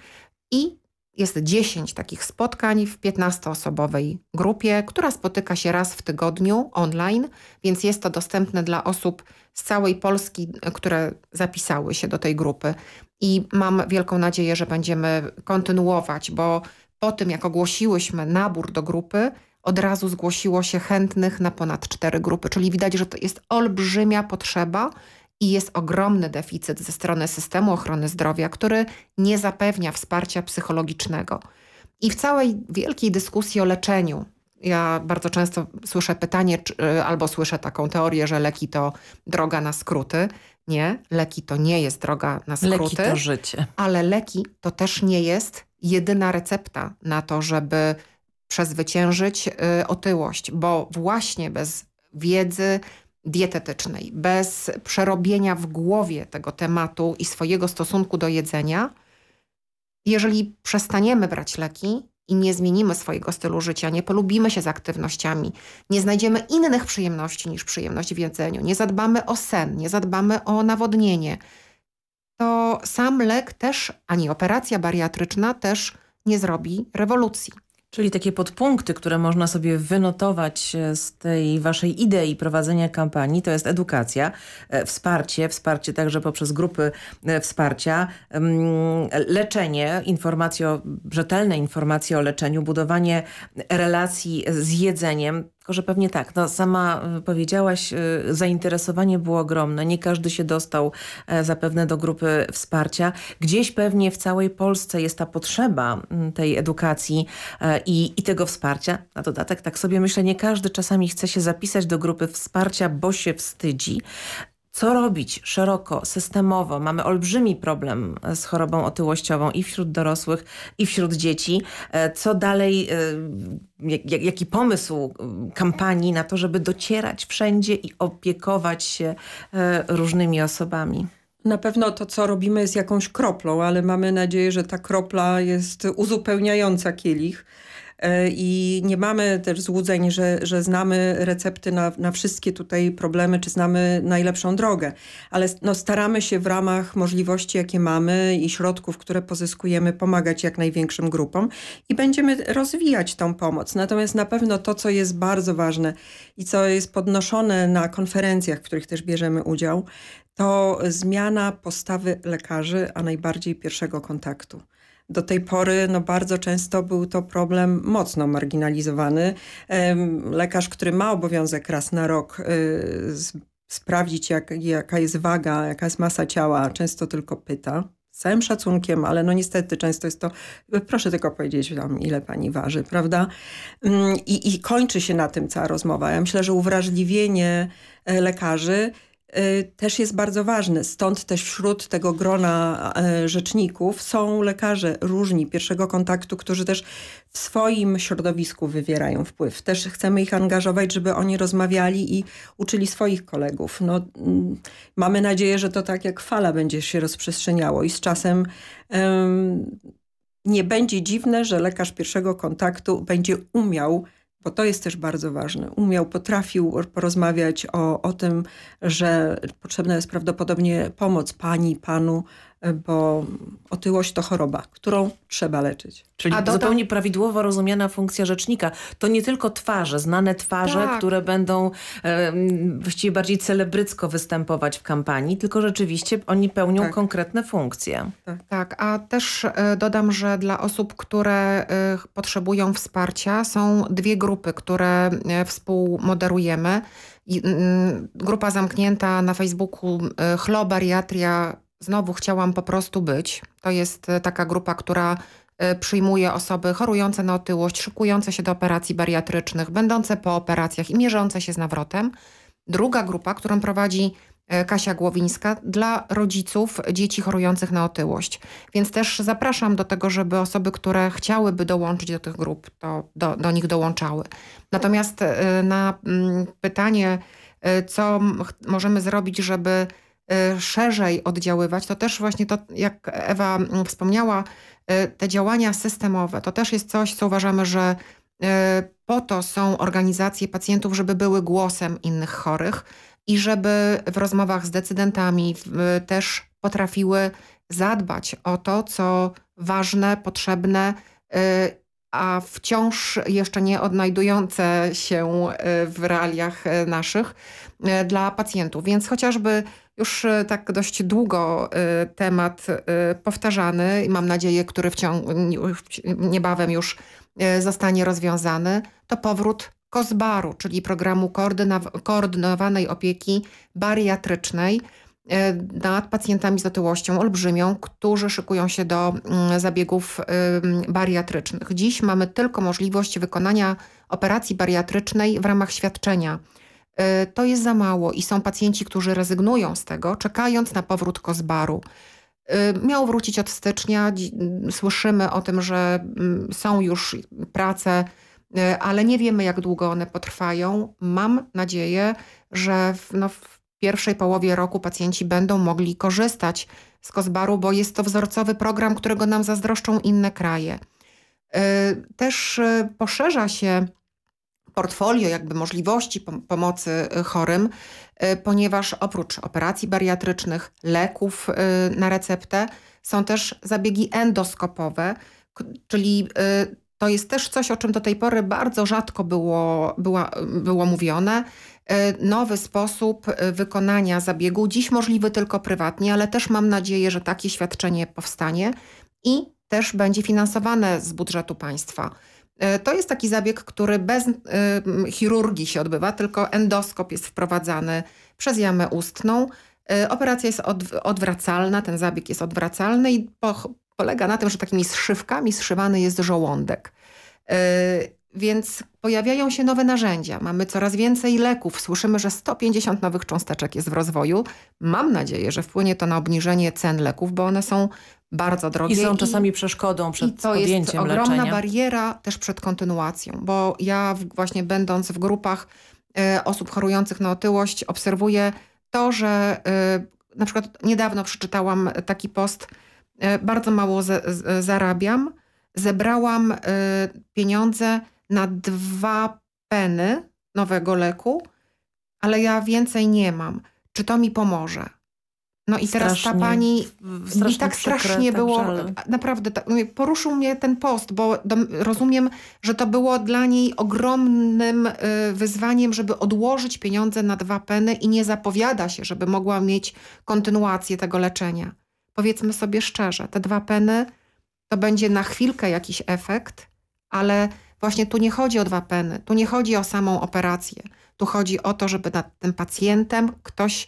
i jest 10 takich spotkań w 15-osobowej grupie, która spotyka się raz w tygodniu online, więc jest to dostępne dla osób z całej Polski, które zapisały się do tej grupy. I mam wielką nadzieję, że będziemy kontynuować, bo po tym jak ogłosiłyśmy nabór do grupy, od razu zgłosiło się chętnych na ponad cztery grupy, czyli widać, że to jest olbrzymia potrzeba i jest ogromny deficyt ze strony systemu ochrony zdrowia, który nie zapewnia wsparcia psychologicznego. I w całej wielkiej dyskusji o leczeniu, ja bardzo często słyszę pytanie, czy, y, albo słyszę taką teorię, że leki to droga na skróty. Nie, leki to nie jest droga na skróty. Leki to życie. Ale leki to też nie jest jedyna recepta na to, żeby przezwyciężyć y, otyłość, bo właśnie bez wiedzy, dietetycznej, bez przerobienia w głowie tego tematu i swojego stosunku do jedzenia, jeżeli przestaniemy brać leki i nie zmienimy swojego stylu życia, nie polubimy się z aktywnościami, nie znajdziemy innych przyjemności niż przyjemność w jedzeniu, nie zadbamy o sen, nie zadbamy o nawodnienie, to sam lek też, ani operacja bariatryczna też nie zrobi rewolucji. Czyli takie podpunkty, które można sobie wynotować e, z tej waszej idei prowadzenia kampanii, to jest edukacja, e, wsparcie, wsparcie także poprzez grupy e, wsparcia, leczenie, informacje o, rzetelne informacje o leczeniu, budowanie relacji z jedzeniem, tylko, że pewnie tak, no sama y, powiedziałaś, y, zainteresowanie było ogromne. Nie każdy się dostał e, zapewne do grupy wsparcia. Gdzieś pewnie w całej Polsce jest ta potrzeba mm, tej edukacji e, i, i tego wsparcia. Na dodatek, tak sobie myślę, nie każdy czasami chce się zapisać do grupy wsparcia, bo się wstydzi co robić szeroko, systemowo. Mamy olbrzymi problem z chorobą otyłościową i wśród dorosłych, i wśród dzieci. E, co dalej, e, jaki pomysł kampanii na to, żeby docierać wszędzie i opiekować się e, różnymi osobami? Na pewno to, co robimy jest jakąś kroplą, ale mamy nadzieję, że ta kropla jest uzupełniająca kielich E, i nie mamy też złudzeń, że, że znamy recepty na, na wszystkie tutaj problemy, czy znamy najlepszą drogę, ale no, staramy się w ramach możliwości, jakie mamy i środków, które pozyskujemy, pomagać jak największym grupom i będziemy rozwijać tą pomoc. Natomiast na pewno to, co jest bardzo ważne i co jest podnoszone na konferencjach, w których też bierzemy udział, to zmiana postawy lekarzy, a najbardziej pierwszego kontaktu do tej pory no, bardzo często był to problem mocno marginalizowany. Lekarz, który ma obowiązek raz na rok y, sprawdzić, jak, jaka jest waga, jaka jest masa ciała, często tylko pyta. Z całym szacunkiem, ale no niestety często jest to, proszę tylko powiedzieć tam, ile pani waży, prawda? Mm, I, I kończy się na tym cała rozmowa. Ja myślę, że uwrażliwienie e, lekarzy też jest bardzo ważny. Stąd też wśród tego grona e, rzeczników są lekarze różni pierwszego kontaktu, którzy też w swoim środowisku wywierają wpływ. Też chcemy ich angażować, żeby oni rozmawiali i uczyli swoich kolegów. No, mm, mamy nadzieję, że to tak jak fala będzie się rozprzestrzeniało i z czasem um, nie będzie dziwne, że lekarz pierwszego kontaktu będzie umiał bo to jest też bardzo ważne. Umiał, potrafił porozmawiać o, o tym, że potrzebna jest prawdopodobnie pomoc pani, panu, bo otyłość to choroba, którą trzeba leczyć. Czyli dodam... zupełnie prawidłowo rozumiana funkcja rzecznika. To nie tylko twarze, znane twarze, tak. które będą e, właściwie bardziej celebrycko występować w kampanii, tylko rzeczywiście oni pełnią tak. konkretne funkcje. Tak. tak, a też e, dodam, że dla osób, które e, potrzebują wsparcia są dwie grupy, które e, współmoderujemy. I, mm, grupa zamknięta na Facebooku e, Chlo Bariatria Znowu chciałam po prostu być. To jest e, taka grupa, która e, przyjmuje osoby chorujące na otyłość, szykujące się do operacji bariatrycznych, będące po operacjach i mierzące się z nawrotem. Druga grupa, którą prowadzi e, Kasia Głowińska dla rodziców dzieci chorujących na otyłość. Więc też zapraszam do tego, żeby osoby, które chciałyby dołączyć do tych grup, to do, do nich dołączały. Natomiast na mm, pytanie, co możemy zrobić, żeby szerzej oddziaływać, to też właśnie to, jak Ewa mm, wspomniała, y, te działania systemowe, to też jest coś, co uważamy, że y, po to są organizacje pacjentów, żeby były głosem innych chorych i żeby w rozmowach z decydentami też potrafiły zadbać o to, co ważne, potrzebne, a wciąż jeszcze nie odnajdujące się w realiach naszych dla pacjentów. Więc chociażby już e, tak dość długo e, temat e, powtarzany i mam nadzieję, który niebawem już zostanie rozwiązany, to powrót COSBAR-u, czyli programu koordynowanej opieki bariatrycznej nad pacjentami z otyłością olbrzymią, którzy szykują się do mm, zabiegów bariatrycznych. Dziś mamy tylko możliwość wykonania operacji bariatrycznej w ramach świadczenia to jest za mało i są pacjenci, którzy rezygnują z tego, czekając na powrót Kozbaru. E, miał wrócić od stycznia. Słyszymy o tym, że mm, są już prace, ale nie wiemy, jak długo one potrwają. Mam nadzieję, że w, no, w pierwszej połowie roku pacjenci będą mogli korzystać z Kozbaru, bo jest to wzorcowy program, którego nam zazdroszczą inne kraje. Też poszerza się portfolio jakby możliwości pomocy y, chorym, y, ponieważ oprócz operacji bariatrycznych, leków y, na receptę są też zabiegi endoskopowe, czyli to jest też coś, o czym do tej pory bardzo rzadko było, była, było mówione. Nowy sposób wykonania zabiegu, dziś możliwy tylko prywatnie, ale też mam nadzieję, że takie świadczenie powstanie i też będzie finansowane z budżetu państwa. E, to jest taki zabieg, który bez y, chirurgii się odbywa, tylko endoskop jest wprowadzany przez jamę ustną. Y, operacja jest od, odwracalna, ten zabieg jest odwracalny i po, polega na tym, że takimi zszywkami zszywany jest żołądek. Więc pojawiają się nowe narzędzia, mamy coraz więcej leków, słyszymy, że 150 nowych cząsteczek jest w rozwoju. Mam nadzieję, że wpłynie to na obniżenie cen leków, bo one są bardzo drogie. I są czasami przeszkodą przed i to podjęciem jest ogromna bariera też przed kontynuacją, bo ja właśnie będąc w grupach y, osób chorujących na otyłość obserwuję to, że y, na przykład niedawno przeczytałam taki post, y, bardzo mało z, z, zarabiam, zebrałam pieniądze na dwa peny nowego leku, ale ja więcej nie mam. Czy to mi pomoże? No i teraz ta pani mi tak strasznie było, naprawdę tak, poruszył mnie ten post, bo do, rozumiem, że to było dla niej ogromnym y, wyzwaniem, żeby odłożyć pieniądze na dwa peny i nie zapowiada się, żeby mogła mieć kontynuację tego leczenia. Powiedzmy sobie szczerze, te dwa peny to będzie na chwilkę jakiś efekt, ale właśnie tu nie chodzi o dwa peny, tu nie chodzi o samą operację. Tu chodzi o to, żeby nad tym pacjentem ktoś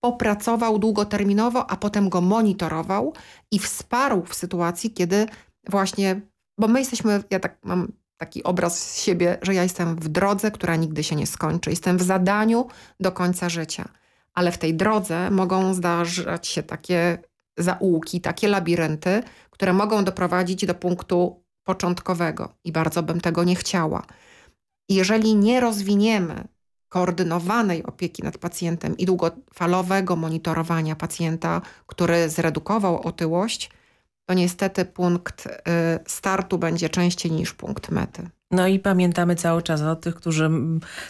popracował długoterminowo, a potem go monitorował i wsparł w sytuacji, kiedy właśnie, bo my jesteśmy, ja tak mam taki obraz z siebie, że ja jestem w drodze, która nigdy się nie skończy. Jestem w zadaniu do końca życia. Ale w tej drodze mogą zdarzać się takie zaułki, takie labirynty, które mogą doprowadzić do punktu początkowego i bardzo bym tego nie chciała. Jeżeli nie rozwiniemy koordynowanej opieki nad pacjentem i długofalowego monitorowania pacjenta, który zredukował otyłość, to niestety punkt y, startu będzie częściej niż punkt mety. No i pamiętamy cały czas o tych, którzy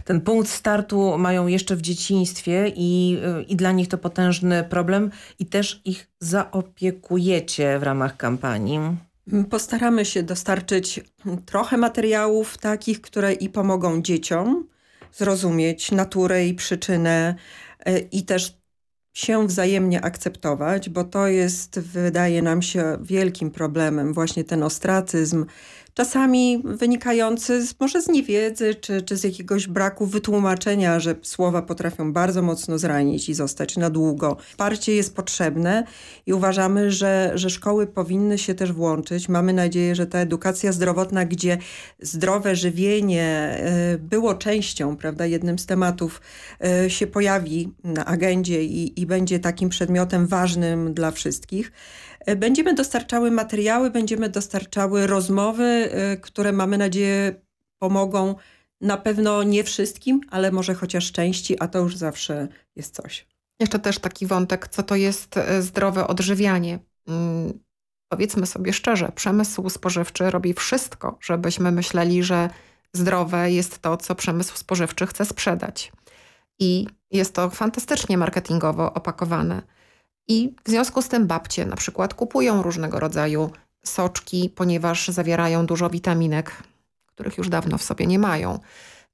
ten punkt startu mają jeszcze w dzieciństwie i, y, i dla nich to potężny problem i też ich zaopiekujecie w ramach kampanii. Postaramy się dostarczyć trochę materiałów takich, które i pomogą dzieciom zrozumieć naturę i przyczynę y, i też się wzajemnie akceptować, bo to jest, wydaje nam się, wielkim problemem, właśnie ten ostracyzm, czasami wynikający z, może z niewiedzy, czy, czy z jakiegoś braku wytłumaczenia, że słowa potrafią bardzo mocno zranić i zostać na długo. Wsparcie jest potrzebne i uważamy, że, że szkoły powinny się też włączyć. Mamy nadzieję, że ta edukacja zdrowotna, gdzie zdrowe żywienie e, było częścią, prawda, jednym z tematów e, się pojawi na agendzie i, i będzie takim przedmiotem ważnym dla wszystkich. E, będziemy dostarczały materiały, będziemy dostarczały rozmowy, e, które mamy nadzieję pomogą na pewno nie wszystkim, ale może chociaż części, a to już zawsze jest coś. Jeszcze też taki wątek, co to jest e, zdrowe odżywianie. Hmm, powiedzmy sobie szczerze, przemysł spożywczy robi wszystko, żebyśmy myśleli, że zdrowe jest to, co przemysł spożywczy chce sprzedać. I jest to fantastycznie marketingowo opakowane. I w związku z tym babcie na przykład kupują różnego rodzaju soczki, ponieważ zawierają dużo witaminek, których już dawno w sobie nie mają.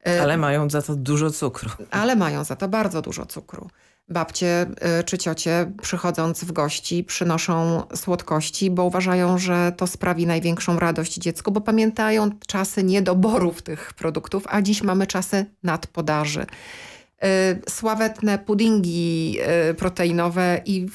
E, Ale mają za to dużo cukru. Ale mają za to bardzo dużo cukru. Babcie e, czy ciocie przychodząc w gości przynoszą słodkości, bo uważają, że to sprawi największą radość dziecku, bo pamiętają czasy niedoborów tych produktów, a dziś mamy czasy nadpodaży. E, sławetne puddingi proteinowe i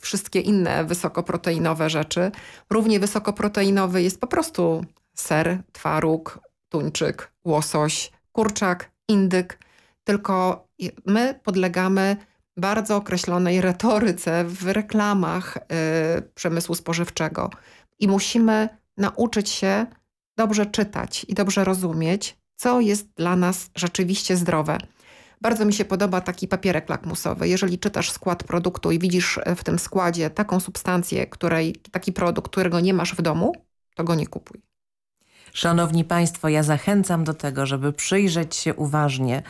wszystkie inne wysokoproteinowe rzeczy. Równie wysokoproteinowy jest po prostu ser, twaróg, tuńczyk, łosoś, kurczak, indyk. Tylko my podlegamy bardzo określonej retoryce w reklamach y, przemysłu spożywczego i musimy nauczyć się dobrze czytać i dobrze rozumieć, co jest dla nas rzeczywiście zdrowe. Bardzo mi się podoba taki papierek lakmusowy. Jeżeli czytasz skład produktu i widzisz w tym składzie taką substancję, której, taki produkt, którego nie masz w domu, to go nie kupuj. Szanowni Państwo, ja zachęcam do tego, żeby przyjrzeć się uważnie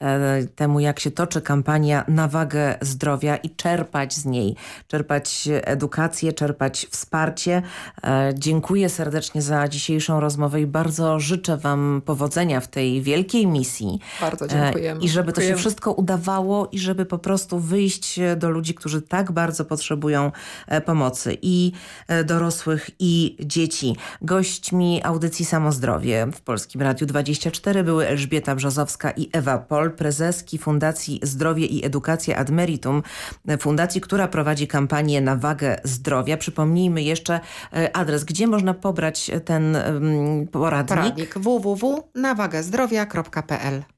e, temu, jak się toczy kampania na wagę zdrowia i czerpać z niej, czerpać edukację, czerpać wsparcie. E, dziękuję serdecznie za dzisiejszą rozmowę i bardzo życzę Wam powodzenia w tej wielkiej misji. Bardzo dziękujemy. E, I żeby dziękujemy. to się wszystko udawało i żeby po prostu wyjść do ludzi, którzy tak bardzo potrzebują pomocy i dorosłych i dzieci. Gośćmi audycji Samozdrowie w Polskim Radiu 24 były Elżbieta Brzozowska i Ewa Pol, prezeski Fundacji Zdrowie i Edukacja Ad Meritum, fundacji, która prowadzi kampanię na wagę zdrowia. Przypomnijmy jeszcze e, adres, gdzie można pobrać ten poradnik. Poradnik www.nawagęzdrowia.pl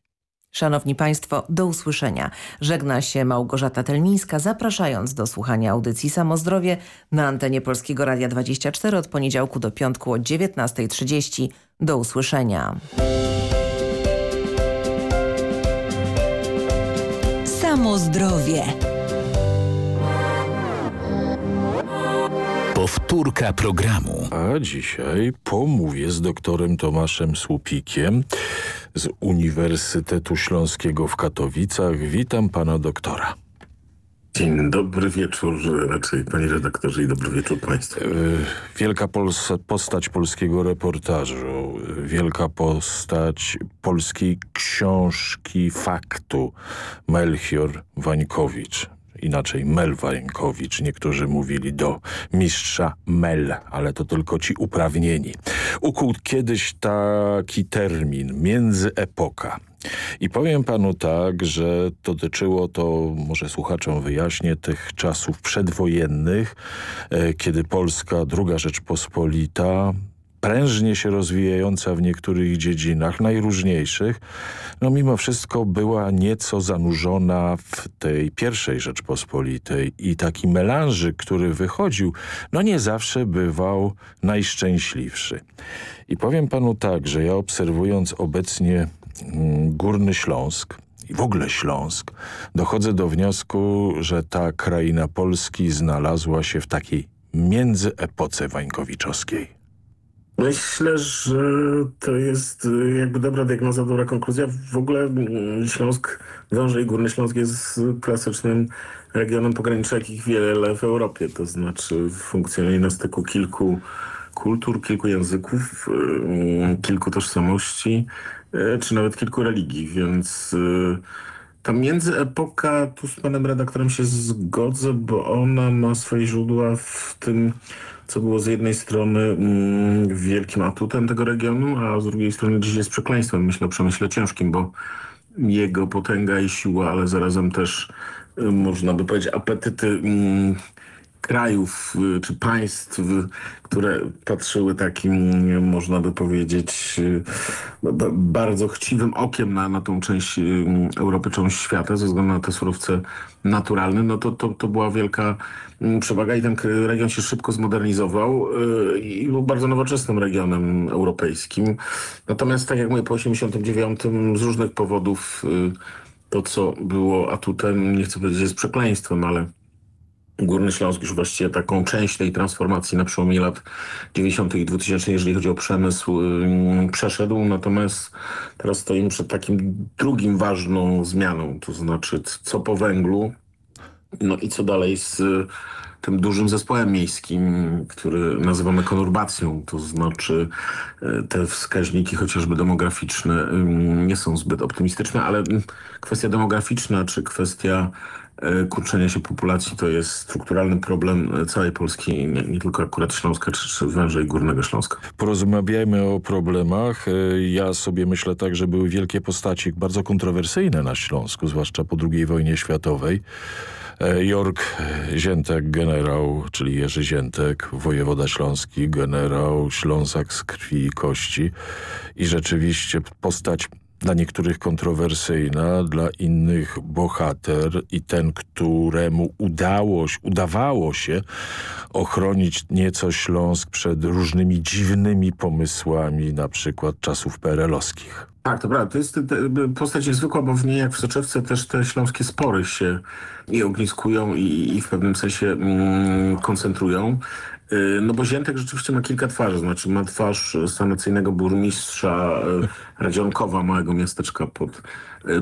Szanowni Państwo, do usłyszenia. Żegna się Małgorzata Telmińska, zapraszając do słuchania audycji Samozdrowie na antenie Polskiego Radia 24 od poniedziałku do piątku o 19.30. Do usłyszenia. Samozdrowie. Powtórka programu. A dzisiaj pomówię z doktorem Tomaszem Słupikiem z Uniwersytetu Śląskiego w Katowicach. Witam pana doktora. Dzień dobry wieczór, raczej panie redaktorze i dobry wieczór państwu. Wielka postać polskiego reportażu, wielka postać polskiej książki faktu, Melchior Wańkowicz. Inaczej Mel Wańkowicz. Niektórzy mówili do mistrza Mel, ale to tylko ci uprawnieni. Ukuł kiedyś taki termin, międzyepoka. I powiem panu tak, że dotyczyło to, może słuchaczom wyjaśnię, tych czasów przedwojennych, e, kiedy Polska, druga Rzeczpospolita, prężnie się rozwijająca w niektórych dziedzinach, najróżniejszych, no mimo wszystko była nieco zanurzona w tej pierwszej Rzeczpospolitej i taki melanżyk, który wychodził, no nie zawsze bywał najszczęśliwszy. I powiem panu tak, że ja obserwując obecnie mm, Górny Śląsk, i w ogóle Śląsk, dochodzę do wniosku, że ta kraina Polski znalazła się w takiej międzyepoce wańkowiczowskiej. Myślę, że to jest y, jakby dobra diagnoza, dobra konkluzja. W ogóle mm, Śląsk, Węże i Górny Śląsk jest klasycznym regionem pogranicza, jakich wiele w Europie. To znaczy funkcjonuje na styku kilku kultur, kilku języków, y, kilku tożsamości, y, czy nawet kilku religii, więc ta międzyepoka, tu z panem redaktorem się zgodzę, bo ona ma swoje źródła w tym co było z jednej strony mm, wielkim atutem tego regionu, a z drugiej strony dziś jest przekleństwem, myślę o przemyśle ciężkim, bo jego potęga i siła, ale zarazem też y, można by powiedzieć apetyty mm, krajów y, czy państw, które patrzyły takim, można by powiedzieć, y, bardzo chciwym okiem na, na tą część Europy, część świata, ze względu na te surowce naturalne, no to, to, to była wielka mm, przewaga i ten region się szybko zmodernizował y, i był bardzo nowoczesnym regionem europejskim. Natomiast tak jak mówię, po 89 z różnych powodów to, co było atutem, nie chcę powiedzieć, jest przekleństwem, ale Górny Śląsk już właściwie taką część tej transformacji na przełomie lat 90. i 2000, jeżeli chodzi o przemysł, przeszedł. Natomiast teraz stoimy przed takim drugim ważną zmianą, to znaczy co po węglu, no i co dalej z y, tym dużym zespołem miejskim, który nazywamy konurbacją, to znaczy y, te wskaźniki chociażby demograficzne nie są zbyt optymistyczne, ale kwestia demograficzna czy kwestia E, kurczenia się populacji to jest strukturalny problem całej Polski, nie, nie tylko akurat Śląska czy, czy Węża i Górnego Śląska. Porozmawiajmy o problemach. E, ja sobie myślę tak, że były wielkie postaci bardzo kontrowersyjne na Śląsku, zwłaszcza po II wojnie światowej. E, Jork Ziętek, generał, czyli Jerzy Ziętek, wojewoda śląski, generał, Ślązak z krwi i kości i rzeczywiście postać dla niektórych kontrowersyjna, dla innych bohater i ten, któremu udało, udawało się ochronić nieco Śląsk przed różnymi dziwnymi pomysłami, na przykład czasów perelowskich. Tak, to prawda. To jest postać niezwykła, bo w niej jak w soczewce też te śląskie spory się i ogniskują i, i w pewnym sensie mm, koncentrują. Y, no bo Ziętek rzeczywiście ma kilka twarzy, znaczy ma twarz sanacyjnego burmistrza y, Radzionkowa, małego miasteczka pod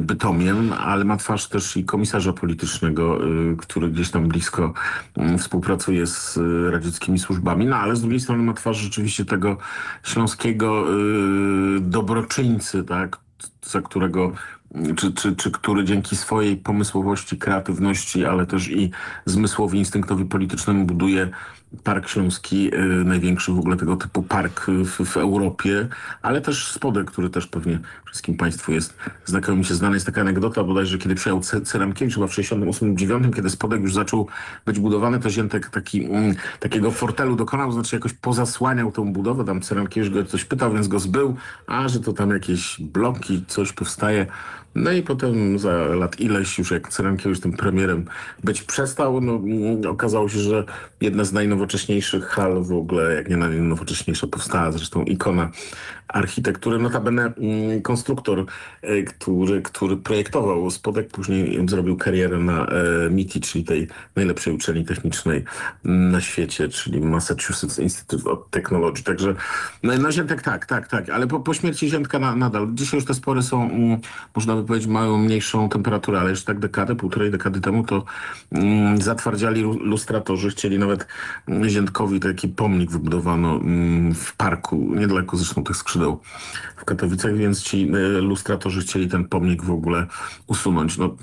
Bytomiem, ale ma twarz też i komisarza politycznego, który gdzieś tam blisko mm, współpracuje z radzieckimi służbami, no ale z drugiej strony ma twarz rzeczywiście tego śląskiego dobroczyńcy, tak, za którego czy, czy, czy który dzięki swojej pomysłowości, kreatywności, ale też i zmysłowi, instynktowi politycznemu buduje Park Śląski, y, największy w ogóle tego typu park w, w, Europie, ale też Spodek, który też pewnie wszystkim Państwu jest znakomicie znany. Jest taka anegdota bodajże, kiedy przyjechał Ceramkiewicz chyba w 68-9, kiedy Spodek już zaczął być budowany, to Ziętek taki, mm, takiego fortelu dokonał, znaczy jakoś pozasłaniał tą budowę, tam Ceramkiewicz go coś pytał, więc go zbył, a że to tam jakieś bloki, coś powstaje, no i potem za lat ileś już jak Cerenkiewicz tym premierem być przestał, no mm, okazało się, że jedna z najnowocześniejszych hal w ogóle, jak nie najnowocześniejsza powstała, zresztą ikona architektury, notabene mm, konstruktor, e, który, który projektował spodek, później zrobił karierę na e, MIT, czyli tej najlepszej uczelni technicznej na świecie, czyli Massachusetts Institute of Technology. Także no, no Ziętek tak, tak, tak, ale po, po śmierci Ziętka na, nadal. Dzisiaj już te spory są, mm, można by powiedzieć, mają mniejszą temperaturę, ale jeszcze tak dekadę, półtorej dekady temu to mm, zatwardziali lu- lustratorzy, chcieli nawet mm, Ziętkowi taki pomnik wybudowano mm, w parku, niedaleko zresztą tych skrzydeł w Katowicach, więc ci y, lustratorzy chcieli ten pomnik w ogóle usunąć. No,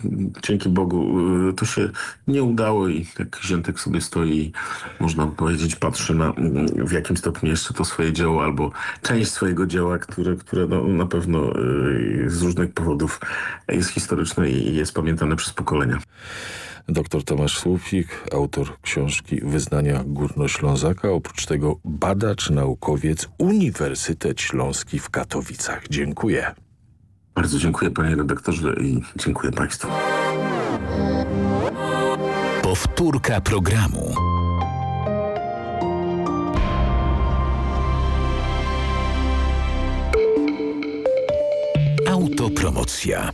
dzięki Bogu y, to się nie udało i tak Ziętek sobie stoi można powiedzieć patrzy na mm, w jakim stopniu jeszcze to swoje dzieło albo część swojego dzieła, które, które no, na pewno y, z różnych powodów jest historyczne i jest pamiętane przez pokolenia. Dr Tomasz Słupik, autor książki Wyznania Górnoślązaka, oprócz tego badacz, naukowiec, Uniwersytet Śląski w Katowicach. Dziękuję. Bardzo dziękuję panie redaktorze i dziękuję państwu. Powtórka programu. Autopromocja.